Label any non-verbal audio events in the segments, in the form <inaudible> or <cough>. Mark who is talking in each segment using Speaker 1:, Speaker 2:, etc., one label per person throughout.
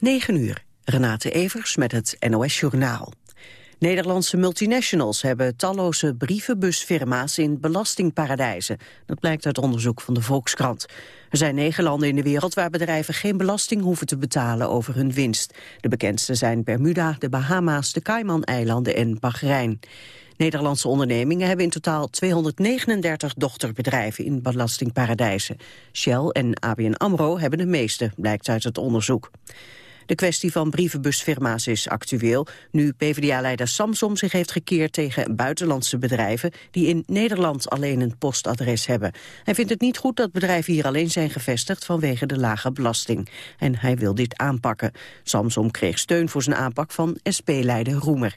Speaker 1: 9 uur. Renate Evers met het NOS Journaal. Nederlandse multinationals hebben talloze brievenbusfirma's in belastingparadijzen. Dat blijkt uit onderzoek van de Volkskrant. Er zijn negen landen in de wereld waar bedrijven geen belasting hoeven te betalen over hun winst. De bekendste zijn Bermuda, de Bahama's, de Cayman-eilanden en Bahrein. Nederlandse ondernemingen hebben in totaal 239 dochterbedrijven in belastingparadijzen. Shell en ABN AMRO hebben de meeste, blijkt uit het onderzoek. De kwestie van brievenbusfirma's is actueel... nu PvdA-leider Samsom zich heeft gekeerd tegen buitenlandse bedrijven... die in Nederland alleen een postadres hebben. Hij vindt het niet goed dat bedrijven hier alleen zijn gevestigd... vanwege de lage belasting. En hij wil dit aanpakken. Samsom kreeg steun voor zijn aanpak van SP-leider Roemer.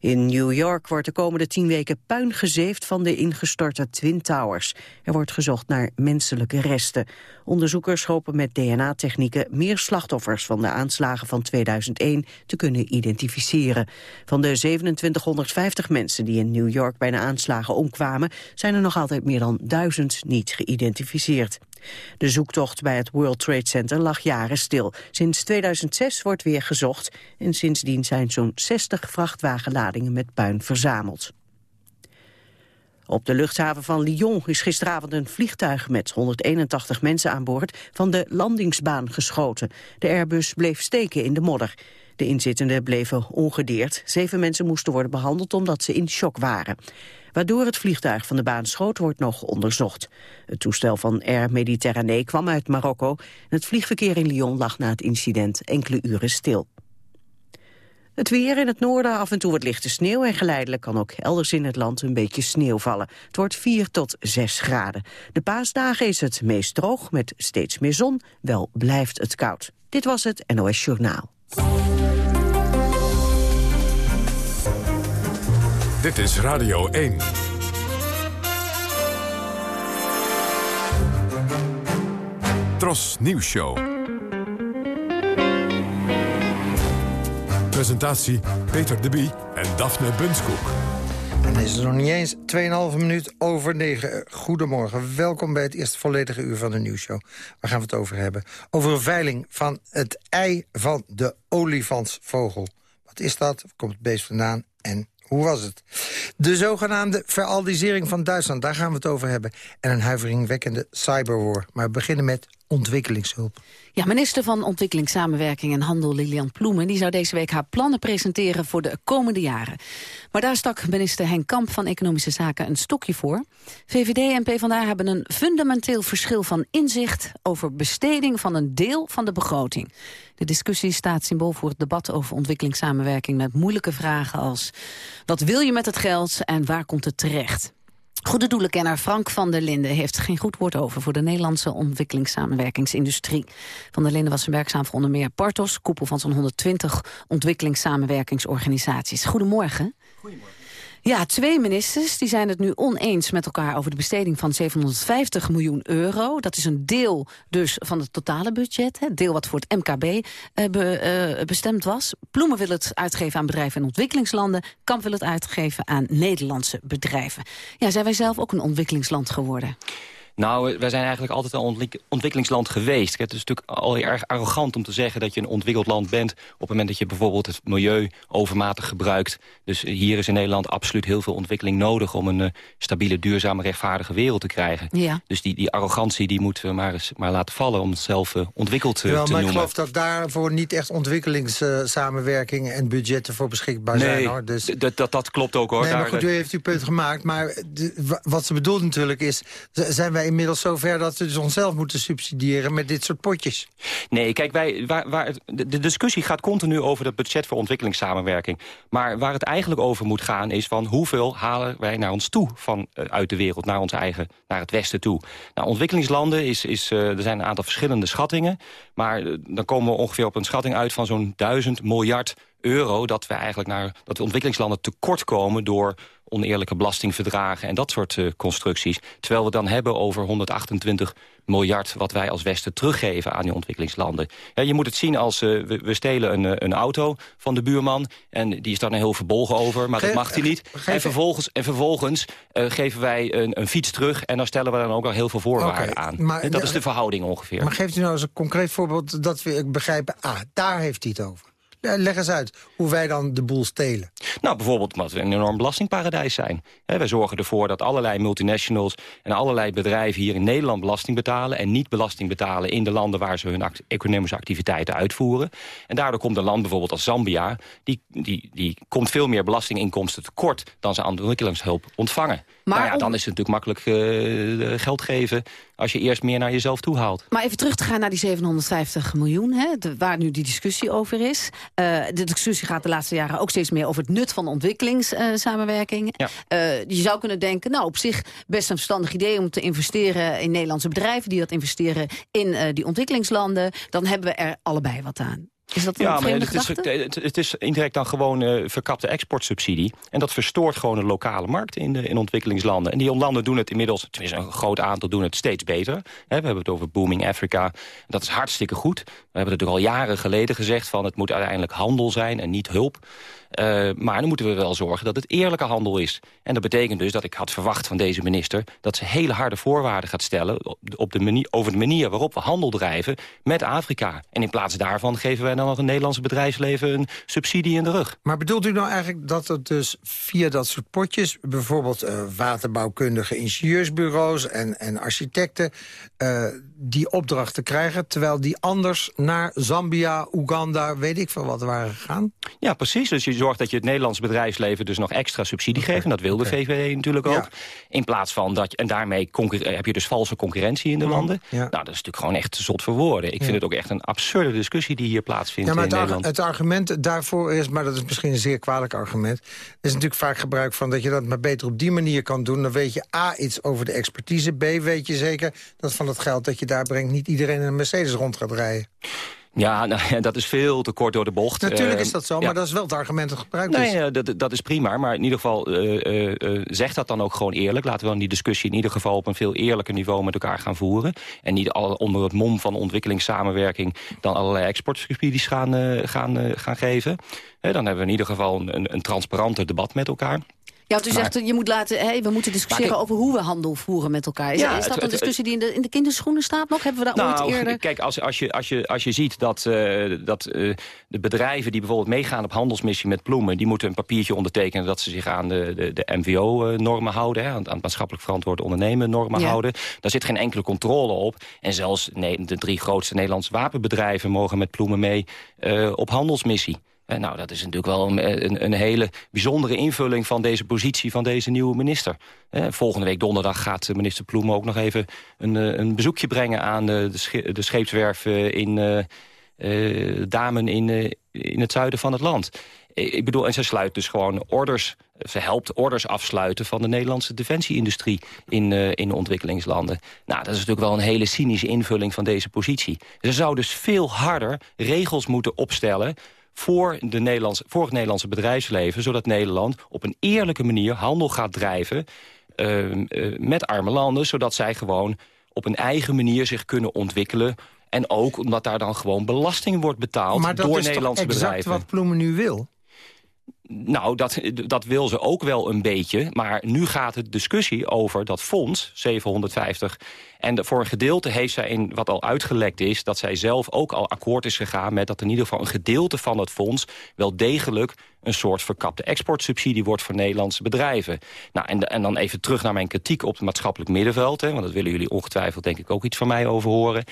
Speaker 1: In New York wordt de komende tien weken puin gezeefd van de ingestorte Twin Towers. Er wordt gezocht naar menselijke resten. Onderzoekers hopen met DNA-technieken meer slachtoffers van de aanslagen van 2001 te kunnen identificeren. Van de 2750 mensen die in New York bij de aanslagen omkwamen, zijn er nog altijd meer dan duizend niet geïdentificeerd. De zoektocht bij het World Trade Center lag jaren stil. Sinds 2006 wordt weer gezocht en sindsdien zijn zo'n 60 vrachtwagenladingen met puin verzameld. Op de luchthaven van Lyon is gisteravond een vliegtuig met 181 mensen aan boord van de landingsbaan geschoten. De Airbus bleef steken in de modder. De inzittenden bleven ongedeerd. Zeven mensen moesten worden behandeld omdat ze in shock waren. Waardoor het vliegtuig van de baan schoot wordt nog onderzocht. Het toestel van Air Méditerranée kwam uit Marokko. Het vliegverkeer in Lyon lag na het incident enkele uren stil. Het weer in het noorden af en toe wat lichte sneeuw... en geleidelijk kan ook elders in het land een beetje sneeuw vallen. Het wordt 4 tot 6 graden. De paasdagen is het meest droog met steeds meer zon. Wel blijft het koud. Dit was het NOS Journaal.
Speaker 2: Dit is Radio 1. Tros Nieuws Show. Presentatie Peter de Bie en Daphne Bunskoek.
Speaker 3: En is het nog niet eens 2,5 minuut over 9. Goedemorgen, welkom bij het eerste volledige uur van de nieuwsshow. Waar gaan we het over hebben? Over een veiling van het ei van de olifantsvogel. Wat is dat? Waar komt het beest vandaan? En hoe was het? De zogenaamde veraldisering van Duitsland, daar gaan we het over hebben. En een huiveringwekkende cyberwar. Maar we beginnen met ontwikkelingshulp.
Speaker 4: Ja, minister van Ontwikkelingssamenwerking en Handel Lilian Ploemen... die zou deze week haar plannen presenteren voor de komende jaren. Maar daar stak minister Henk Kamp van Economische Zaken een stokje voor. VVD en PvdA hebben een fundamenteel verschil van inzicht... over besteding van een deel van de begroting. De discussie staat symbool voor het debat over ontwikkelingssamenwerking... met moeilijke vragen als... wat wil je met het geld en waar komt het terecht? Goede doelenkenner Frank van der Linden heeft geen goed woord over... voor de Nederlandse ontwikkelingssamenwerkingsindustrie. Van der Linden was werkzaam voor onder meer Partos... koepel van zo'n 120 ontwikkelingssamenwerkingsorganisaties. Goedemorgen. Goedemorgen. Ja, twee ministers die zijn het nu oneens met elkaar over de besteding van 750 miljoen euro. Dat is een deel dus van het totale budget, het deel wat voor het MKB eh, eh, bestemd was. Ploemen wil het uitgeven aan bedrijven in ontwikkelingslanden. Kamp wil het uitgeven aan Nederlandse bedrijven. Ja, zijn wij zelf ook een ontwikkelingsland geworden?
Speaker 5: Nou, wij zijn eigenlijk altijd een ontwikkelingsland geweest. Het is natuurlijk al erg arrogant om te zeggen dat je een ontwikkeld land bent... op het moment dat je bijvoorbeeld het milieu overmatig gebruikt. Dus hier is in Nederland absoluut heel veel ontwikkeling nodig... om een uh, stabiele, duurzame, rechtvaardige wereld te krijgen. Ja. Dus die, die arrogantie die moeten we maar, eens, maar laten vallen... om het zelf uh, ontwikkeld uh, ja, te
Speaker 3: maar
Speaker 5: noemen.
Speaker 3: ik geloof dat daarvoor niet echt ontwikkelingssamenwerking... en budgetten voor beschikbaar zijn. Hoor. Dus...
Speaker 5: Dat, dat, dat klopt ook hoor.
Speaker 3: Nee, maar goed, u heeft uw punt gemaakt. Maar wat ze bedoelt natuurlijk is... zijn wij inmiddels zover dat we dus onszelf moeten subsidiëren met dit soort potjes.
Speaker 5: Nee, kijk, wij, waar, waar, de discussie gaat continu over het budget voor ontwikkelingssamenwerking. Maar waar het eigenlijk over moet gaan is van hoeveel halen wij naar ons toe van, uh, uit de wereld, naar ons eigen, naar het westen toe. Nou, ontwikkelingslanden is, is uh, er zijn een aantal verschillende schattingen. Maar uh, dan komen we ongeveer op een schatting uit van zo'n duizend miljard euro... dat we eigenlijk naar dat de ontwikkelingslanden tekort komen door oneerlijke belastingverdragen en dat soort uh, constructies. Terwijl we dan hebben over 128 miljard wat wij als Westen teruggeven aan die ontwikkelingslanden. Ja, je moet het zien als uh, we, we, stelen een, uh, een auto van de buurman en die is daar heel verbolgen over, maar Ge dat mag hij niet. En vervolgens, en vervolgens geven wij een, een, fiets terug en dan stellen we dan ook al heel veel voorwaarden okay, aan. Maar, dat is de verhouding ongeveer.
Speaker 3: Maar geeft u nou eens een concreet voorbeeld dat we begrijpen, ah, daar heeft hij het over. Leg eens uit hoe wij dan de boel stelen.
Speaker 5: Nou, bijvoorbeeld omdat we een enorm belastingparadijs zijn. He, wij zorgen ervoor dat allerlei multinationals en allerlei bedrijven hier in Nederland belasting betalen... en niet belasting betalen in de landen waar ze hun economische activiteiten uitvoeren. En daardoor komt een land bijvoorbeeld als Zambia... die, die, die komt veel meer belastinginkomsten tekort dan ze aan ontwikkelingshulp ontvangen. Maar nou ja, dan is het natuurlijk makkelijk uh, geld geven als je eerst meer naar jezelf toe haalt.
Speaker 4: Maar even terug te gaan naar die 750 miljoen, hè, de, waar nu die discussie over is. Uh, de discussie gaat de laatste jaren ook steeds meer over het nut van ontwikkelingssamenwerking. Uh, ja. je zou kunnen denken, nou op zich best een verstandig idee om te investeren in Nederlandse bedrijven die dat investeren in die ontwikkelingslanden. Dan hebben we er allebei wat aan. Is dat ja, maar het is,
Speaker 5: het, is indirect dan gewoon uh, verkapte exportsubsidie. En dat verstoort gewoon de lokale markt in, de, in ontwikkelingslanden. En die landen doen het inmiddels, tenminste een groot aantal doen het steeds beter. we hebben het over Booming Africa. Dat is hartstikke goed. We hebben het natuurlijk al jaren geleden gezegd van het moet uiteindelijk handel zijn en niet hulp. Uh, maar dan moeten we wel zorgen dat het eerlijke handel is. En dat betekent dus dat ik had verwacht van deze minister... dat ze hele harde voorwaarden gaat stellen op de manier, over de manier waarop we handel drijven met Afrika. En in plaats daarvan geven wij dan nog een Nederlandse bedrijfsleven een subsidie in de rug.
Speaker 3: Maar bedoelt u nou eigenlijk dat het dus via dat soort potjes... bijvoorbeeld uh, waterbouwkundige ingenieursbureaus en, en architecten... Uh, die opdrachten krijgen, terwijl die anders naar Zambia, Oeganda, weet ik veel wat waren gegaan?
Speaker 5: Ja, precies. Dus je zorgt dat je het Nederlands bedrijfsleven dus nog extra subsidie okay. geeft. En dat wil de VVD natuurlijk ook. In plaats van dat je, en daarmee heb je dus valse concurrentie in de landen. Ja. Nou, dat is natuurlijk gewoon echt zot voor woorden. Ik vind het ook echt een absurde discussie die hier plaatsvindt ja, maar
Speaker 3: in
Speaker 5: het Nederland.
Speaker 3: Het argument daarvoor is, maar dat is misschien een zeer kwalijk argument... is natuurlijk vaak gebruik van dat je dat maar beter op die manier kan doen. Dan weet je A, iets over de expertise. B, weet je zeker dat van het geld dat je daar brengt... niet iedereen in een Mercedes rond gaat rijden.
Speaker 5: Ja, <laughs> nou, dat is veel te kort door de bocht.
Speaker 3: Natuurlijk is dat zo, maar dat is wel het argument dat gebruikt
Speaker 5: nee, is. dat, dat is prima, maar in ieder geval uh, uh, zeg dat dan ook gewoon eerlijk. Laten we dan die discussie in ieder geval op een veel eerlijker niveau met elkaar gaan voeren. En niet al, onder het mom van ontwikkelingssamenwerking dan allerlei exportsubsidies gaan, gaan, gaan geven. dan hebben we in ieder geval een, een transparanter debat met elkaar.
Speaker 4: Ja, want u zegt, je moet laten, hey, we moeten discussiëren over hoe we handel voeren met elkaar. Is, is dat een discussie die in de, in de kinderschoenen staat nog? Hebben we dat nou, ooit eerder?
Speaker 5: Kijk, als, als, je, als, je, als je ziet dat, uh, dat uh, de bedrijven die bijvoorbeeld meegaan op handelsmissie met bloemen... die moeten een papiertje ondertekenen dat ze zich aan de, de, de MVO-normen houden... Hè, aan, aan het maatschappelijk verantwoord ondernemen normen ja. houden. Daar zit geen enkele controle op. En zelfs nee, de drie grootste Nederlandse wapenbedrijven mogen met bloemen mee uh, op handelsmissie. En nou, dat is natuurlijk wel een, een, een, hele bijzondere invulling van deze positie van deze nieuwe minister. Eh, volgende week donderdag gaat minister Ploemen ook nog even een, eh, een bezoekje brengen aan de, de, de scheepswerf in Damen in, in het zuiden van het land. Ik bedoel, en ze sluit dus gewoon orders, ze helpt orders afsluiten van de Nederlandse defensieindustrie in, in ontwikkelingslanden. Nou, dat is natuurlijk wel een hele cynische invulling van deze positie. Ze zou dus veel harder regels moeten opstellen voor, de Nederlandse, voor het Nederlandse bedrijfsleven... zodat Nederland op een eerlijke manier handel gaat drijven uh, uh, met arme landen... zodat zij gewoon op een eigen manier zich kunnen ontwikkelen... En ook omdat daar dan gewoon belasting wordt betaald door Nederlandse bedrijven. Maar dat
Speaker 3: is wat Ploemen nu wil?
Speaker 5: Nou, dat, dat wil ze ook wel een beetje. Maar nu gaat het discussie over dat fonds, 750... En voor een gedeelte heeft zij, in wat al uitgelekt is... dat zij zelf ook al akkoord is gegaan met dat in ieder geval... een gedeelte van het fonds wel degelijk een soort verkapte exportsubsidie wordt voor Nederlandse bedrijven. Nou, en, en dan even terug naar mijn kritiek op het maatschappelijk middenveld. Hè, want dat willen jullie ongetwijfeld denk ik ook iets van mij over horen.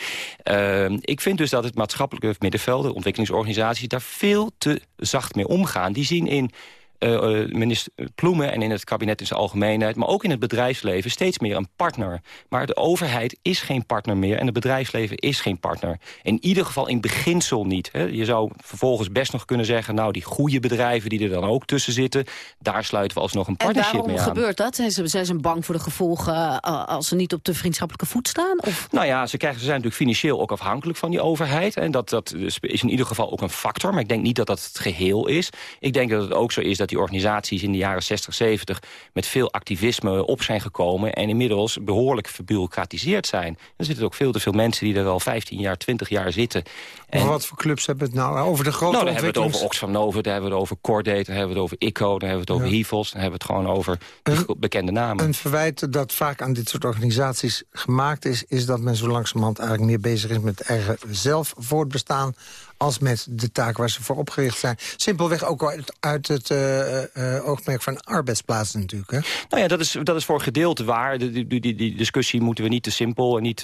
Speaker 5: Uh, ik vind dus dat het maatschappelijke middenveld, de ontwikkelingsorganisaties... daar veel te zacht mee omgaan. Die zien in uh, minister Ploemen en in het kabinet in zijn algemeenheid... maar ook in het bedrijfsleven steeds meer een partner. Maar de overheid is geen partner meer en het bedrijfsleven is geen partner. In ieder geval in beginsel niet. Hè. Je zou vervolgens best nog kunnen zeggen... nou, die goede bedrijven die er dan ook tussen zitten... daar sluiten we alsnog een partnership mee aan.
Speaker 4: En waarom gebeurt dat? Zijn ze, zijn ze bang voor de gevolgen uh, als ze niet op de vriendschappelijke voet staan? Of?
Speaker 5: Nou ja, ze, krijgen, ze zijn natuurlijk financieel ook afhankelijk van die overheid. En dat, dat is in ieder geval ook een factor. Maar ik denk niet dat dat het geheel is. Ik denk dat het ook zo is dat dat die organisaties in de jaren 60, 70... met veel activisme op zijn gekomen... en inmiddels behoorlijk verbureaucratiseerd zijn. Er zitten ook veel te veel mensen die er al 15 jaar, 20 jaar zitten.
Speaker 3: En... wat voor clubs hebben we het nou? Over de grote nou,
Speaker 5: dan hebben we het over Oxfam Nova, daar hebben we het over Cordate... dan hebben we het over ICO, dan hebben we het over ja. HIVOS... dan hebben we het gewoon over een, bekende namen.
Speaker 3: Een verwijt dat vaak aan dit soort organisaties gemaakt is... is dat men zo langzamerhand eigenlijk meer bezig is met eigen zelf voortbestaan als met de taak waar ze voor opgericht zijn. Simpelweg ook uit, uit het uh, oogmerk van arbeidsplaatsen natuurlijk. Hè?
Speaker 5: Nou ja, dat is, dat is voor gedeelte waar. Die, die, die, discussie moeten we niet te simpel en niet...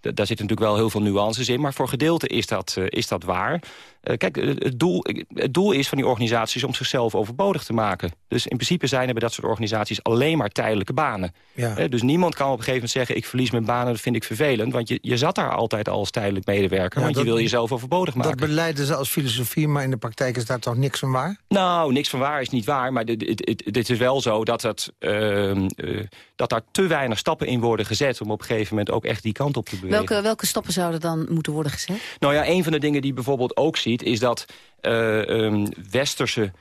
Speaker 5: Daar zitten natuurlijk wel heel veel nuances in. Maar voor gedeelte is dat, is dat waar. Uh, kijk, het doel, het doel is van die organisaties om zichzelf overbodig te maken. Dus in principe zijn er bij dat soort organisaties alleen maar tijdelijke banen. Ja. Dus niemand kan op een gegeven moment zeggen... ik verlies mijn banen, dat vind ik vervelend. Want je, je zat daar altijd al als tijdelijk medewerker. Ja, want dat, je wil jezelf overbodig maken.
Speaker 3: Dat beleiden ze als filosofie, maar in de praktijk is daar toch niks van waar?
Speaker 5: Nou, niks van waar is niet waar. Maar dit is wel zo dat, het, uh, dat daar te weinig stappen in worden gezet... om op een gegeven moment ook echt die kant op te bewegen.
Speaker 4: Welke, welke stappen zouden dan moeten worden gezet?
Speaker 5: Nou ja, een van de dingen die bijvoorbeeld ook zien is dat uh, um, westerse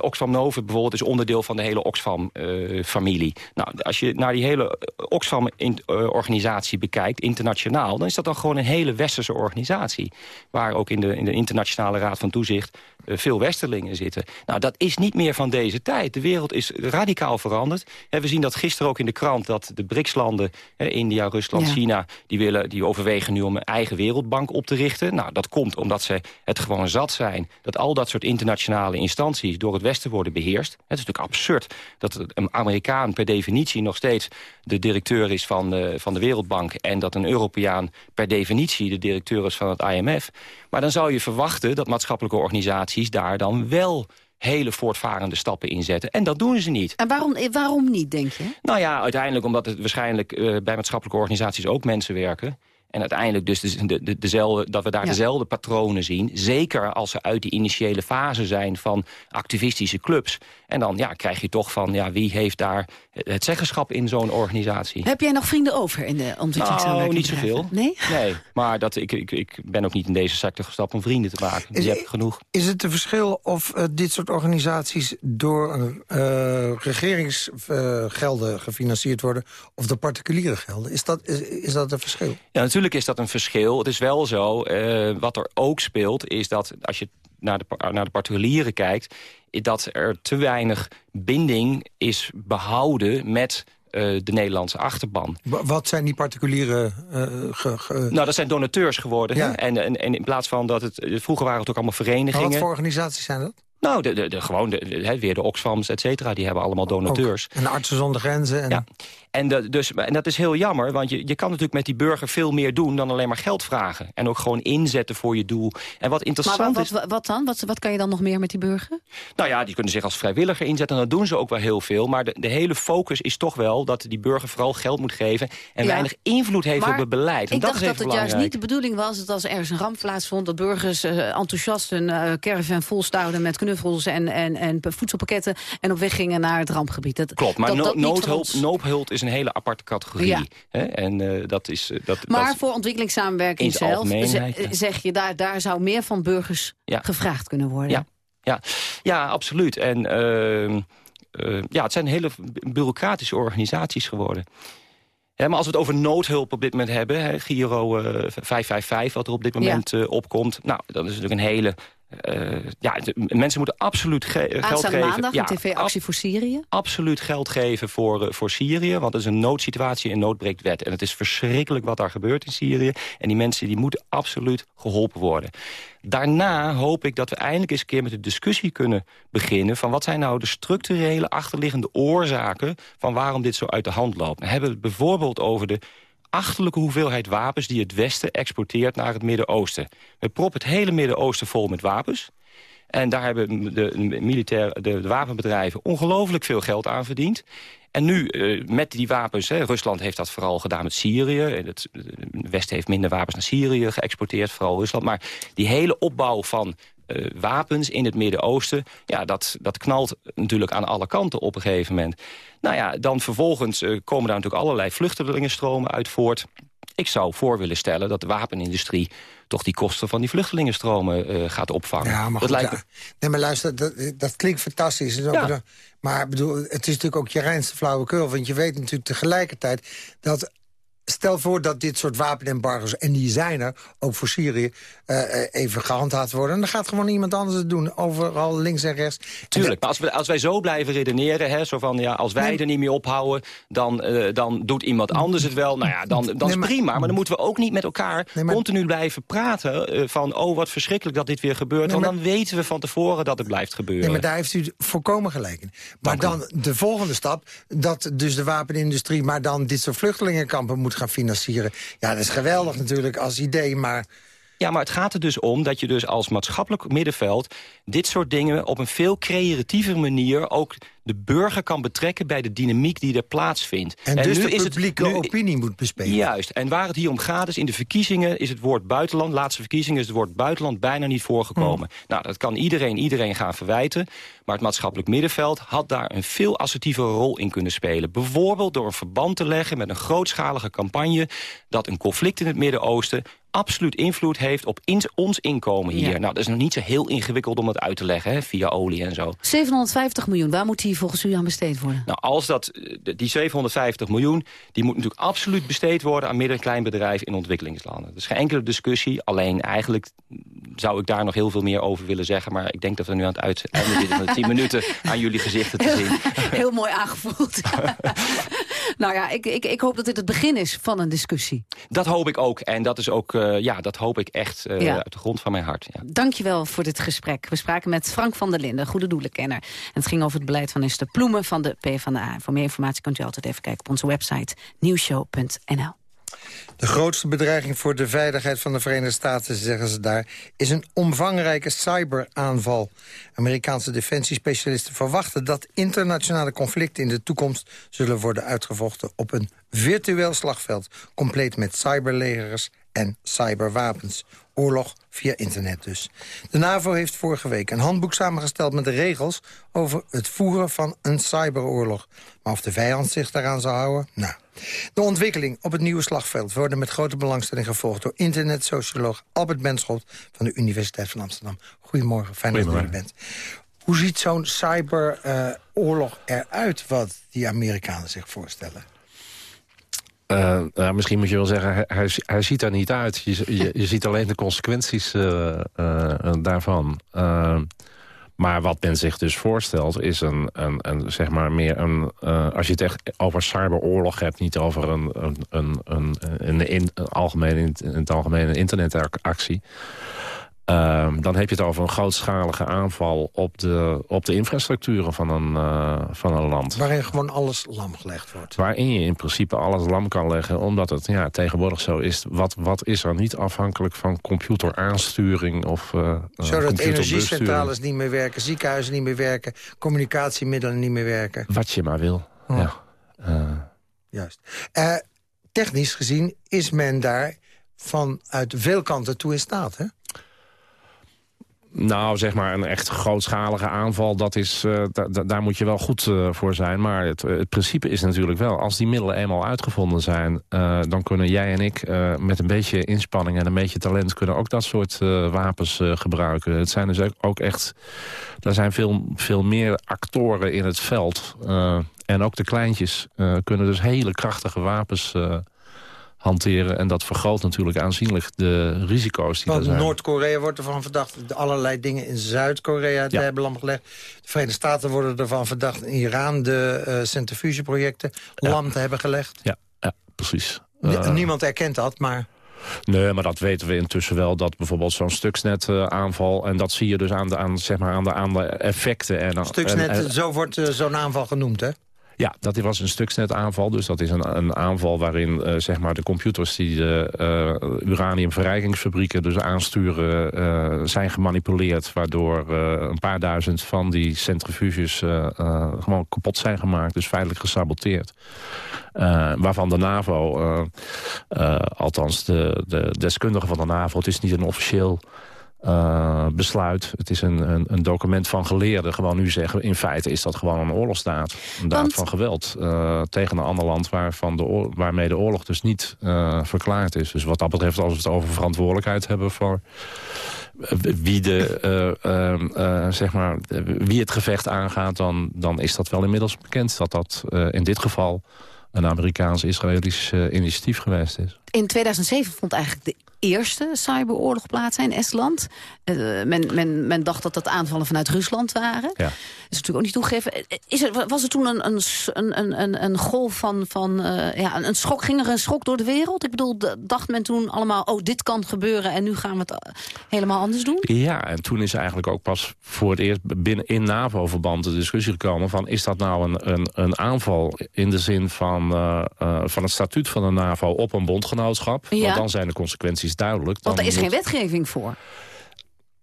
Speaker 5: Oxfam Novib bijvoorbeeld is onderdeel van de hele Oxfam-familie. nou, als je naar die hele Oxfam-organisatie bekijkt, internationaal... dan is dat dan gewoon een hele westerse organisatie. Waar ook in de, in de Internationale Raad van Toezicht veel westerlingen zitten. Nou, dat is niet meer van deze tijd. De wereld is radicaal veranderd. we zien dat gisteren ook in de krant dat de BRICS-landen... India, Rusland, ja. China, die, willen, die overwegen nu om een eigen wereldbank op te richten. Nou, dat komt omdat ze het gewoon zat zijn... dat al dat soort internationale instanties... door het Westen worden beheerst. Het is natuurlijk absurd dat een Amerikaan per definitie nog steeds de directeur is van de, van de Wereldbank... en dat een Europeaan per definitie de directeur is van het IMF. Maar dan zou je verwachten dat maatschappelijke organisaties daar dan wel hele voortvarende stappen inzetten. En dat doen ze niet.
Speaker 4: En waarom, waarom niet, denk je?
Speaker 5: Nou ja, uiteindelijk omdat het waarschijnlijk uh, bij maatschappelijke organisaties ook mensen werken. En uiteindelijk dus de, de, dezelfde, dat we daar dezelfde patronen zien. Zeker als ze uit die initiële fase zijn van activistische clubs. En dan ja, krijg je toch van ja, wie heeft daar het zeggenschap in zo'n organisatie.
Speaker 4: Heb jij nog vrienden over in de ontwikkelingssamenwerking?
Speaker 5: Nou, niet zoveel.
Speaker 4: Nee?
Speaker 5: Nee, maar dat, ik, ik, ik ben ook niet in deze sector gestapt om vrienden te maken. Is, je hebt genoeg.
Speaker 3: Is het een verschil of uh, dit soort organisaties door uh, regeringsgelden uh, gefinancierd worden... of door particuliere gelden? Is dat, is, is dat een verschil?
Speaker 5: Ja, natuurlijk is dat een verschil. Het is wel zo, uh, wat er ook speelt, is dat als je naar de, naar de particulieren kijkt... dat er te weinig binding is behouden met uh, de Nederlandse achterban.
Speaker 3: Wat zijn die particuliere... Uh, ge, ge...
Speaker 5: Nou, dat zijn donateurs geworden. Ja. En, en, en, in plaats van dat het... Vroeger waren het ook allemaal verenigingen. Maar
Speaker 3: wat voor organisaties zijn dat?
Speaker 5: Nou, de, de, de, gewoon de, weer de Oxfams, et cetera, die hebben allemaal donateurs.
Speaker 3: Ook. En Artsen zonder Grenzen. En...
Speaker 5: Ja. En, de, dus, en dat is heel jammer, want je, je kan natuurlijk met die burger veel meer doen... dan alleen maar geld vragen. En ook gewoon inzetten voor je doel. En wat interessant
Speaker 4: maar wat,
Speaker 5: is...
Speaker 4: Wat, wat dan? Wat, wat kan je dan nog meer met die burger?
Speaker 5: Nou ja, die kunnen zich als vrijwilliger inzetten. En dat doen ze ook wel heel veel. Maar de, de hele focus is toch wel dat die burger vooral geld moet geven... en ja. weinig invloed heeft
Speaker 4: maar
Speaker 5: op het beleid. En
Speaker 4: ik
Speaker 5: dat
Speaker 4: dacht
Speaker 5: is
Speaker 4: dat het juist niet de bedoeling was... dat als er ergens een ramp plaatsvond... dat burgers uh, enthousiast hun uh, caravan volstouwden met knuffels en, en, en voedselpakketten... en op weg gingen naar het rampgebied. Dat,
Speaker 5: Klopt, maar
Speaker 4: dat,
Speaker 5: no
Speaker 4: dat
Speaker 5: noodhulp,
Speaker 4: ons...
Speaker 5: noodhulp is een hele aparte categorie.
Speaker 4: Ja.
Speaker 5: Hè? En uh, dat is... Uh, dat,
Speaker 4: maar
Speaker 5: dat
Speaker 4: voor ontwikkelingssamenwerking zelf
Speaker 5: zeg,
Speaker 4: zeg je, daar, daar zou meer van burgers
Speaker 5: ja.
Speaker 4: gevraagd kunnen worden.
Speaker 5: Ja, ja. ja absoluut. En uh, ja, het zijn hele bureaucratische organisaties geworden. Maar als we het over noodhulp op dit moment hebben... Hè, Giro 555, wat er op dit moment ja. opkomt... nou, dat is natuurlijk een hele uh, ja, de, mensen moeten absoluut ge geld
Speaker 4: Aanstaande
Speaker 5: geven.
Speaker 4: maandag
Speaker 5: ja,
Speaker 4: een tv-actie voor Syrië.
Speaker 5: Absoluut geld geven voor, uh, voor Syrië. Want het is een noodsituatie en nood breekt wet. En het is verschrikkelijk wat daar gebeurt in Syrië. En die mensen die moeten absoluut geholpen worden. Daarna hoop ik dat we eindelijk eens een keer met de discussie kunnen beginnen... van wat zijn nou de structurele achterliggende oorzaken... van waarom dit zo uit de hand loopt. Dan hebben we het bijvoorbeeld over de achterlijke hoeveelheid wapens die het Westen exporteert naar het Midden-Oosten. We proppen het hele Midden-Oosten vol met wapens. En daar hebben de, militair, de, wapenbedrijven ongelooflijk veel geld aan verdiend. En nu, uh, met die wapens, hè, Rusland heeft dat vooral gedaan met Syrië. Het, het Westen heeft minder wapens naar Syrië geëxporteerd, vooral Rusland. Maar die hele opbouw van uh, wapens in het Midden-Oosten... ja, dat, dat knalt natuurlijk aan alle kanten op een gegeven moment. Nou ja, dan vervolgens uh, komen daar natuurlijk allerlei vluchtelingenstromen uit voort... Ik zou voor willen stellen dat de wapenindustrie toch die kosten van die vluchtelingenstromen uh, gaat opvangen.
Speaker 3: Ja, maar,
Speaker 5: dat
Speaker 3: goed,
Speaker 5: lijkt
Speaker 3: ja. Nee, maar luister, dat, dat klinkt fantastisch.
Speaker 5: Ja.
Speaker 3: Maar bedoel, het is natuurlijk ook je reinste flauwekul. Want je weet natuurlijk tegelijkertijd dat stel voor dat dit soort wapenembargo's, en die zijn er, ook voor Syrië, uh, even gehandhaafd worden. En dan gaat gewoon iemand anders het doen, overal links en rechts.
Speaker 5: Tuurlijk, maar als, we, als wij zo blijven redeneren, hè, zo van, ja, als wij
Speaker 3: Nee.
Speaker 5: er niet mee ophouden... Dan, uh, dan doet iemand anders het wel. Nou ja, dan, dan
Speaker 3: Nee,
Speaker 5: is
Speaker 3: maar-
Speaker 5: prima. Maar dan moeten we ook niet met elkaar
Speaker 3: Nee, maar-
Speaker 5: continu blijven praten... Uh, van, oh, wat verschrikkelijk dat dit weer gebeurt. Want
Speaker 3: maar-
Speaker 5: dan weten we van tevoren dat het blijft gebeuren.
Speaker 3: Nee, maar daar heeft u volkomen gelijk in. Maar
Speaker 5: Dank u.
Speaker 3: dan de volgende stap, dat dus de wapenindustrie... maar dan dit soort vluchtelingenkampen moet gaan financieren. Ja, dat is geweldig natuurlijk als idee, maar...
Speaker 5: Ja, maar het gaat er dus om dat je dus als maatschappelijk middenveld... dit soort dingen op een veel creatieve manier... ook de burger kan betrekken bij de dynamiek die er plaatsvindt.
Speaker 3: En, dus
Speaker 5: nu
Speaker 3: de
Speaker 5: is het-
Speaker 3: publieke
Speaker 5: nu-
Speaker 3: opinie moet bespelen.
Speaker 5: Juist. En waar het hier om gaat is in de verkiezingen is het woord buitenland... laatste verkiezingen is het woord buitenland bijna niet voorgekomen.
Speaker 3: Hmm.
Speaker 5: Nou, dat kan iedereen iedereen gaan verwijten. Maar het maatschappelijk middenveld had daar een veel assertievere rol in kunnen spelen. Bijvoorbeeld door een verband te leggen met een grootschalige campagne... dat een conflict in het Midden-Oosten absoluut invloed heeft op in- ons inkomen hier.
Speaker 4: Ja.
Speaker 5: Nou, dat is nog niet zo heel ingewikkeld om dat uit te leggen, hè, via olie en zo.
Speaker 4: 750 miljoen, waar moet die volgens u aan besteed worden?
Speaker 5: Nou, als dat, eh, die 750 miljoen, die moet natuurlijk absoluut besteed worden aan midden- en kleinbedrijven in ontwikkelingslanden. Dat is geen enkele discussie. Alleen eigenlijk zou ik daar nog heel veel meer over willen zeggen. Maar ik denk dat we nu aan het uiteinde zitten van de 10 <laughs> minuten aan jullie gezichten te zien. <laughs>
Speaker 4: Heel mooi aangevoeld. <laughs> nou ja, ik, ik, ik hoop dat dit het begin is van een discussie.
Speaker 5: Dat hoop ik ook. En dat is ook, eh, ja, dat hoop ik echt eh,
Speaker 4: Ja.
Speaker 5: uit de grond van mijn hart. Ja.
Speaker 4: Dankjewel voor dit gesprek. We spraken met Frank van der Linden, goede doelenkenner. En het ging over het beleid van minister Ploemen van de PvdA. Voor meer informatie kunt u altijd even kijken op onze website nieuwshow.nl.
Speaker 3: De grootste bedreiging voor de veiligheid van de Verenigde Staten, zeggen ze daar, is een omvangrijke cyberaanval. Amerikaanse defensiespecialisten verwachten dat internationale conflicten in de toekomst zullen worden uitgevochten op een virtueel slagveld, compleet met cyberlegers en cyberwapens. Oorlog via internet dus. De NAVO heeft vorige week een handboek samengesteld met de regels over het voeren van een cyberoorlog. Maar of de vijand zich daaraan zal houden? Nou. De ontwikkeling op het nieuwe slagveld worden met grote belangstelling gevolgd door internetsocioloog Albert Benschot van de Universiteit van Amsterdam. Goedemorgen, fijn dat u er bent. Hoe ziet zo'n cyberoorlog eruit wat die Amerikanen zich voorstellen?
Speaker 6: Eh, nou, misschien moet je wel zeggen, hij, hij, ziet er niet uit. Je, je, je ziet alleen de consequenties eh, daarvan. Maar wat men zich dus voorstelt is een, een, een zeg maar meer een... als je het echt over cyberoorlog hebt, niet over een, een, een, een, een, in, een algemene, in een internetactie... Uh, dan heb je het over een grootschalige aanval op de, op de infrastructuren van een, uh, van een land.
Speaker 3: Waarin gewoon alles lam gelegd wordt.
Speaker 6: Waarin je in principe alles lam kan leggen, omdat het ja, tegenwoordig zo is. Wat, wat is er niet afhankelijk van computeraansturing of uh,
Speaker 3: Zodat energiecentrales niet meer werken, ziekenhuizen niet meer werken... communicatiemiddelen niet meer werken.
Speaker 6: Wat je maar wil,
Speaker 3: Oh.
Speaker 6: ja. Uh,
Speaker 3: Juist. Technisch gezien is men daar vanuit veel kanten toe in staat, hè?
Speaker 6: Nou, zeg maar een echt grootschalige aanval, dat is, uh, daar moet je wel goed uh, voor zijn. Maar het, het, principe is natuurlijk wel, als die middelen eenmaal uitgevonden zijn... Dan kunnen jij en ik met een beetje inspanning en een beetje talent... kunnen ook dat soort wapens gebruiken. Het zijn dus ook echt... Er zijn veel, veel meer actoren in het veld. en ook de kleintjes kunnen dus hele krachtige wapens hanteren. En dat vergroot natuurlijk aanzienlijk de risico's die
Speaker 3: Want
Speaker 6: er zijn.
Speaker 3: Noord-Korea wordt ervan verdacht allerlei dingen in Zuid-Korea te
Speaker 6: Ja.
Speaker 3: hebben lamgelegd. De Verenigde Staten worden ervan verdacht in Iran de uh, centrifugeprojecten lam te hebben gelegd.
Speaker 6: Ja, ja precies. Uh,
Speaker 3: niemand erkent dat, maar...
Speaker 6: Nee, maar dat weten we intussen wel. Dat bijvoorbeeld zo'n Stuxnet-aanval... en dat zie je dus aan de, aan, zeg maar aan de, aan de effecten. En,
Speaker 3: Stuxnet,
Speaker 6: en, en,
Speaker 3: zo wordt uh, zo'n aanval genoemd, hè?
Speaker 6: Ja, dat was een Stuxnet-aanval. Dus dat is een, een aanval waarin uh, zeg maar de computers... die de uh, uraniumverrijkingsfabrieken dus aansturen... Uh, zijn gemanipuleerd. Waardoor een paar duizend van die centrifuges gewoon kapot zijn gemaakt. Dus feitelijk gesaboteerd. waarvan de NAVO, althans de, de deskundigen van de NAVO... het is niet een officieel uh, besluit. Het is een, een, een, document van geleerden. Gewoon nu zeggen, in feite is dat gewoon een oorlogsdaad. Een daad van geweld uh, tegen een ander land... Waarvan de waarmee de oorlog dus niet uh, verklaard is. Dus wat dat betreft, als we het over verantwoordelijkheid hebben... voor wie, de, zeg maar, wie het gevecht aangaat... Dan, dan is dat wel inmiddels bekend dat dat in dit geval een Amerikaans-Israëlisch initiatief geweest is.
Speaker 4: In 2007 vond eigenlijk de eerste cyberoorlog plaatsen in Estland. Uh, men, men, men dacht dat dat aanvallen vanuit Rusland waren. Ja. Dat is natuurlijk ook niet toegegeven. Eh, is er, was er toen een, een, een, een, een golf van... van uh, ja, een schok, ging er een schok door de wereld? Ik bedoel, dacht men toen allemaal... oh, dit kan gebeuren en nu gaan we het helemaal anders doen?
Speaker 6: Ja, en toen is eigenlijk ook pas voor het eerst binnen in NAVO-verband... de discussie gekomen van... is dat nou een, een, een aanval in de zin van, uh, van het statuut van de NAVO op een Ja. Want dan zijn de consequenties duidelijk.
Speaker 4: Want er is geen wetgeving voor.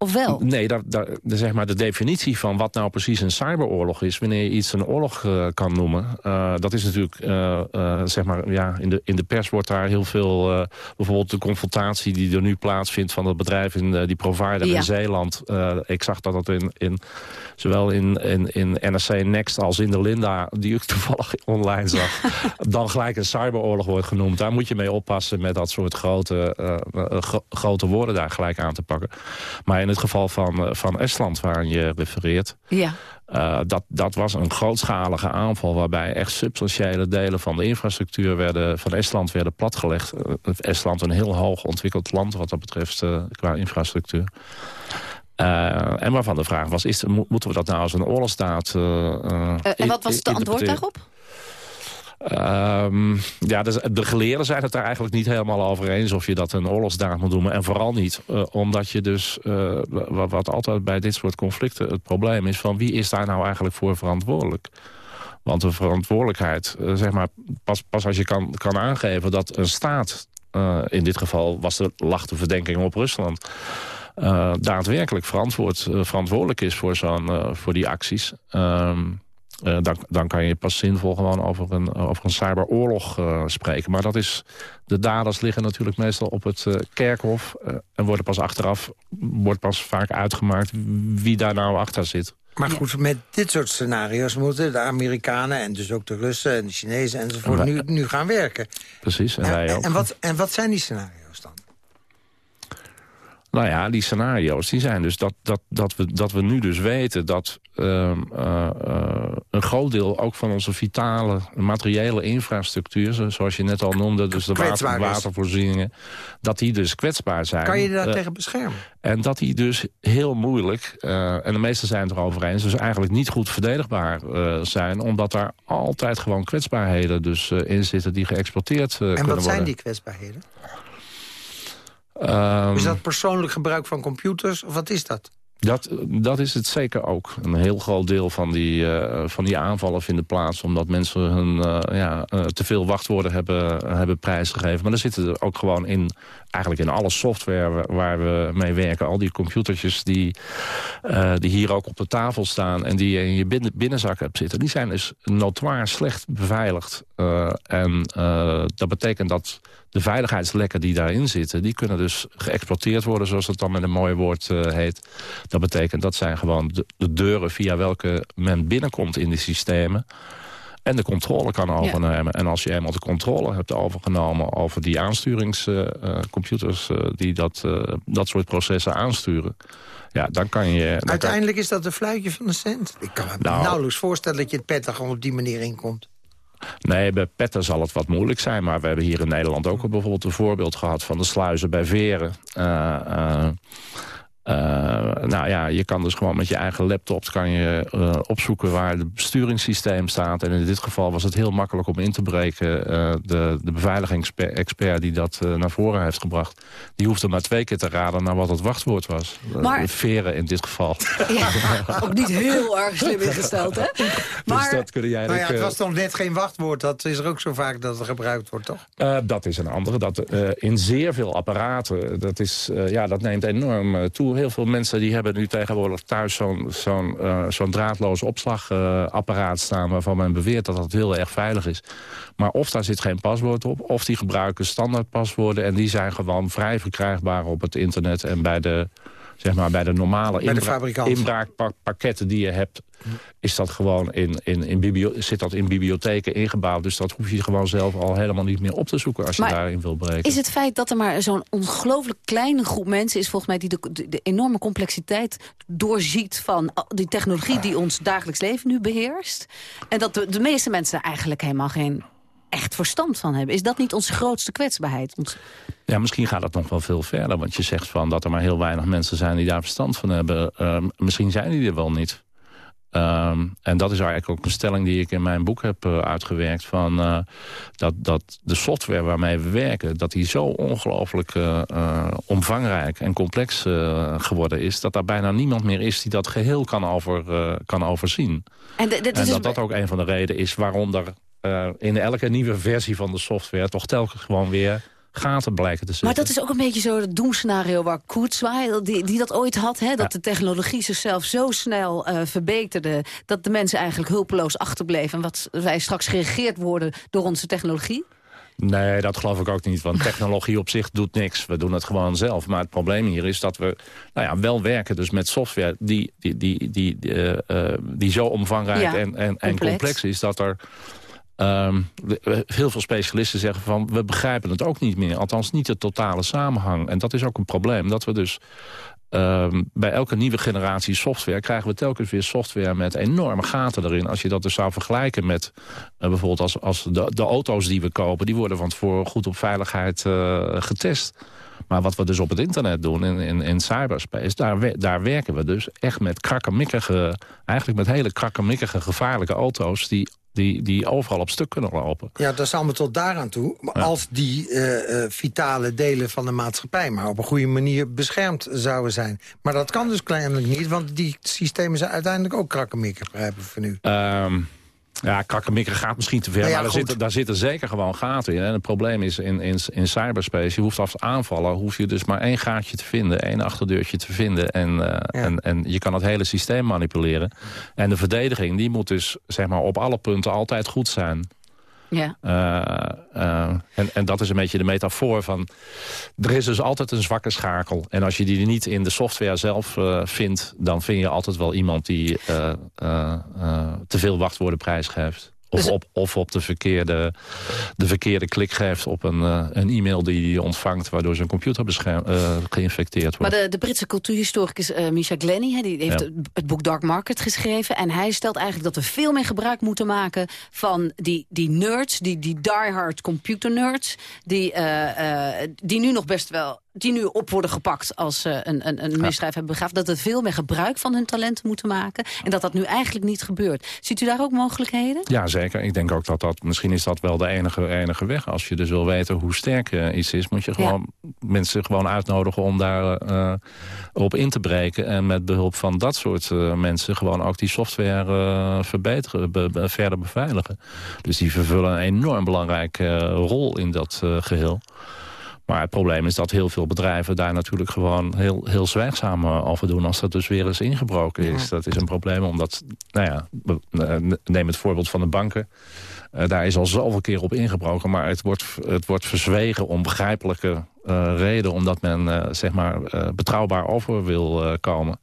Speaker 4: Of wel?
Speaker 6: Nee, daar, daar, de, zeg maar de definitie van wat nou precies een cyberoorlog is... wanneer je iets een oorlog uh, kan noemen... Uh, dat is natuurlijk, uh, zeg maar, ja, in de, in de pers wordt daar heel veel... bijvoorbeeld de confrontatie die er nu plaatsvindt van het bedrijf... in die provider ja. in Zeeland. ik zag dat dat in, in, zowel in, in, in NRC Next als in de Linda... die ik toevallig online zag... <laughs> dan gelijk een cyberoorlog wordt genoemd. Daar moet je mee oppassen met dat soort grote, grote woorden daar gelijk aan te pakken. Maar in het geval van, uh, van Estland, waar je refereert... Ja. Uh, dat, dat was een grootschalige aanval waarbij echt substantiële delen van de infrastructuur werden, van Estland werden platgelegd. Uh, Estland een heel hoog ontwikkeld land wat dat betreft qua infrastructuur. en waarvan de vraag was, is, moeten we dat nou als een oorlogsdaad...
Speaker 4: en wat was het antwoord daarop?
Speaker 6: Um, ja, de, de, geleerden zijn het daar eigenlijk niet helemaal over eens... of je dat een oorlogsdaad moet noemen. En vooral niet, uh, omdat je dus... Uh, wat, altijd bij dit soort conflicten het probleem is... van wie is daar nou eigenlijk voor verantwoordelijk? Want de verantwoordelijkheid, uh, zeg maar... Pas, pas als je kan, kan aangeven dat een staat... in dit geval was de, lag de verdenking op Rusland... daadwerkelijk verantwoord, verantwoordelijk is voor, zo'n voor die acties... Um, uh, dan, dan kan je pas zinvol gewoon over een, over een cyberoorlog uh, spreken. Maar dat is, de daders liggen natuurlijk meestal op het uh, kerkhof... en worden pas achteraf, wordt pas vaak uitgemaakt wie daar nou achter zit.
Speaker 3: Maar goed, met dit soort scenario's moeten de Amerikanen... en dus ook de Russen en de Chinezen enzovoort nu, nu gaan werken.
Speaker 6: Precies, en,
Speaker 3: en
Speaker 6: wij ook.
Speaker 3: En wat, en wat zijn die scenario's dan?
Speaker 6: Nou ja, die scenario's die zijn dus dat, dat, dat, we, dat we nu dus weten dat uh, uh, een groot deel ook van onze vitale materiële infrastructuur, zoals je net al noemde, dus de water, watervoorzieningen, dat die dus kwetsbaar zijn.
Speaker 3: Kan je daar uh, tegen beschermen?
Speaker 6: En dat die dus heel moeilijk, en de meesten zijn het erover eens, dus eigenlijk niet goed verdedigbaar zijn, omdat daar altijd gewoon kwetsbaarheden dus in zitten die geëxporteerd kunnen worden.
Speaker 3: En wat zijn die kwetsbaarheden? Um, is dat persoonlijk gebruik van computers? Of wat is dat?
Speaker 6: Dat, dat is het zeker ook. Een heel groot deel van die, uh, van die aanvallen vinden plaats... omdat mensen hun uh, ja, uh, te veel wachtwoorden hebben, hebben prijsgegeven. Maar er zitten er ook gewoon in, eigenlijk in alle software waar we mee werken... al die computertjes die, die hier ook op de tafel staan... en die je in je binnen, binnenzak hebt zitten... die zijn dus notoir slecht beveiligd. en dat betekent dat de veiligheidslekken die daarin zitten... die kunnen dus geëxploiteerd worden, zoals het dan met een mooi woord heet... Dat betekent dat zijn gewoon de, de, deuren via welke men binnenkomt in die systemen. En de controle kan overnemen. Ja. En als je eenmaal de controle hebt overgenomen over die aansturingscomputers... Uh, uh, die dat, uh, dat soort processen aansturen... Ja, dan kan je... Dan
Speaker 3: Uiteindelijk kan... is dat een fluitje van de cent. Ik kan me nou, nauwelijks voorstellen dat je het Pentagon op die manier inkomt.
Speaker 6: Nee, bij petten zal het wat moeilijk zijn. Maar we hebben hier in Nederland ook bijvoorbeeld een voorbeeld gehad... van de sluizen bij Veren. Uh, nou ja, je kan dus gewoon met je eigen laptop kan je, uh, opzoeken waar het besturingssysteem staat. En in dit geval was het heel makkelijk om in te breken. Uh, de, de beveiligingsexpert die dat naar voren heeft gebracht... die hoefde maar twee keer te raden naar wat het wachtwoord was. Maar... veren in dit geval. <laughs>
Speaker 4: Ja, ook niet heel erg slim ingesteld, hè?
Speaker 6: Maar... <laughs> Dus dat kun jij...
Speaker 3: Nou ja, het was toch net geen wachtwoord. Dat is er ook zo vaak dat het gebruikt wordt, toch?
Speaker 6: dat is een andere. Dat, in zeer veel apparaten, dat, is, ja, dat neemt enorm toe heel veel mensen die hebben nu tegenwoordig thuis zo'n zo'n uh, zo'n draadloos opslagapparaat staan... waarvan men beweert dat dat heel erg veilig is. Maar of daar zit geen paswoord op, of die gebruiken standaard paswoorden... en die zijn gewoon vrij verkrijgbaar op het internet en bij de zeg maar, bij de normale inbra inbraakpakketten die je hebt... Is dat gewoon in, in, in zit dat in bibliotheken ingebouwd. Dus dat hoef je gewoon zelf al helemaal niet meer op te zoeken... als je
Speaker 4: Maar
Speaker 6: daarin wil breken.
Speaker 4: Is het feit dat er maar zo'n ongelooflijk kleine groep mensen is... volgens mij die de, de, de enorme complexiteit doorziet van die technologie... die ons dagelijks leven nu beheerst... en dat de, de meeste mensen er eigenlijk helemaal geen echt verstand van hebben. Is dat niet onze grootste kwetsbaarheid? Ons-
Speaker 6: Ja, misschien gaat het nog wel veel verder. Want je zegt van dat er maar heel weinig mensen zijn die daar verstand van hebben. Ehm, misschien zijn die er wel niet. Ehm, en dat is eigenlijk ook een stelling die ik in mijn boek heb eh, uitgewerkt. Van, eh, dat, dat de software waarmee we werken, dat die zo ongelooflijk eh, omvangrijk en complex geworden is. Dat daar bijna niemand meer is die dat geheel kan, over, kan overzien.
Speaker 4: En, dus
Speaker 6: dat dat ook een van de redenen is waarom er in elke nieuwe versie van de software... toch telkens gewoon weer gaten blijken te zitten.
Speaker 4: Maar dat is ook een beetje zo het doemscenario waar Kurzweil, die, die dat ooit had. Hè? Dat de technologie zichzelf zo snel eh, verbeterde... dat de mensen eigenlijk hulpeloos achterbleven. En wat wij straks geregeerd worden door onze technologie.
Speaker 6: Nee, dat geloof ik ook niet. Want <laughs> technologie op zich doet niks. We doen het gewoon zelf. Maar het probleem hier is dat we nou ja, wel werken dus met software... die, die, die, die, eh, eh, die zo omvangrijk
Speaker 4: Ja,
Speaker 6: en, en, en
Speaker 4: complex
Speaker 6: is... dat er de- heel veel specialisten zeggen van... we begrijpen het ook niet meer. Althans niet de totale samenhang. En dat is ook een probleem. Dat we dus Ehm, bij elke nieuwe generatie software krijgen we telkens weer software met enorme gaten erin. Als je dat dus zou vergelijken met eh, bijvoorbeeld als, als de, de auto's die we kopen... die worden van tevoren goed op veiligheid eh, getest. Maar wat we dus op het internet doen, in, in, in cyberspace... Daar, daar werken we dus echt met krakkemikkige... eigenlijk met hele krakkemikkige gevaarlijke auto's... die, die, die overal op stuk kunnen lopen.
Speaker 3: Ja, dat is allemaal tot daaraan toe. Als die eh, eh, vitale delen van de maatschappij... maar op een goede manier beschermd zouden zijn. Maar dat kan dus kennelijk niet, want die systemen zijn uiteindelijk ook krakkemikkig, begrijp ik van u.
Speaker 6: Ehm ja, krakkemikker gaat misschien te ver,
Speaker 3: Nou ja,
Speaker 6: maar daar zitten, daar zitten zeker gewoon gaten in. En het probleem is in, in, in cyberspace, je hoeft als aanvaller... hoef je dus maar één gaatje te vinden, één achterdeurtje te vinden... en, eh, en, en je kan het hele systeem manipuleren. En de verdediging, die moet dus zeg maar, op alle punten altijd goed zijn.
Speaker 4: Ja.
Speaker 6: Eh, eh, en, en dat is een beetje de metafoor van... er is dus altijd een zwakke schakel. En als je die niet in de software zelf eh, vindt... dan vind je altijd wel iemand die te veel wachtwoorden prijsgeeft. Of,
Speaker 4: Dus-
Speaker 6: op, of op de verkeerde, de verkeerde klik geeft op een, eh, een e-mail die hij ontvangt... waardoor zijn computer bescherm, eh, geïnfecteerd
Speaker 4: Maar
Speaker 6: wordt.
Speaker 4: de, de Britse cultuurhistoricus eh Misha Glenny... Hè, die heeft
Speaker 6: Ja.
Speaker 4: het, boek Dark Market geschreven. En hij stelt eigenlijk dat we veel meer gebruik moeten maken... van die, die nerds, die, die diehard computer nerds... Die, die nu nog best wel die nu op worden gepakt als ze een, een, een misdrijf hebben begaafd... dat we veel meer gebruik van hun talenten moeten maken... en dat dat nu eigenlijk niet gebeurt. Ziet u daar ook mogelijkheden?
Speaker 6: Ja, zeker. Ik denk ook dat dat... Misschien is dat wel de enige, enige weg. Als je dus wil weten hoe sterk eh, iets is... moet je gewoon mensen gewoon uitnodigen om daar eh, op in te breken. En met behulp van dat soort eh, mensen... gewoon ook die software eh, verbeteren, be- be- verder beveiligen. Dus die vervullen een enorm belangrijke eh, rol in dat eh, geheel. Maar het probleem is dat heel veel bedrijven daar natuurlijk gewoon heel, heel zwijgzaam over doen als dat dus weer eens ingebroken is. Dat is een probleem omdat, nou ja, eh, neem het voorbeeld van de banken. Eh, daar is al zoveel keer op ingebroken, maar het wordt, het wordt verzwegen om begrijpelijke eh reden. Omdat men zeg maar betrouwbaar over wil komen.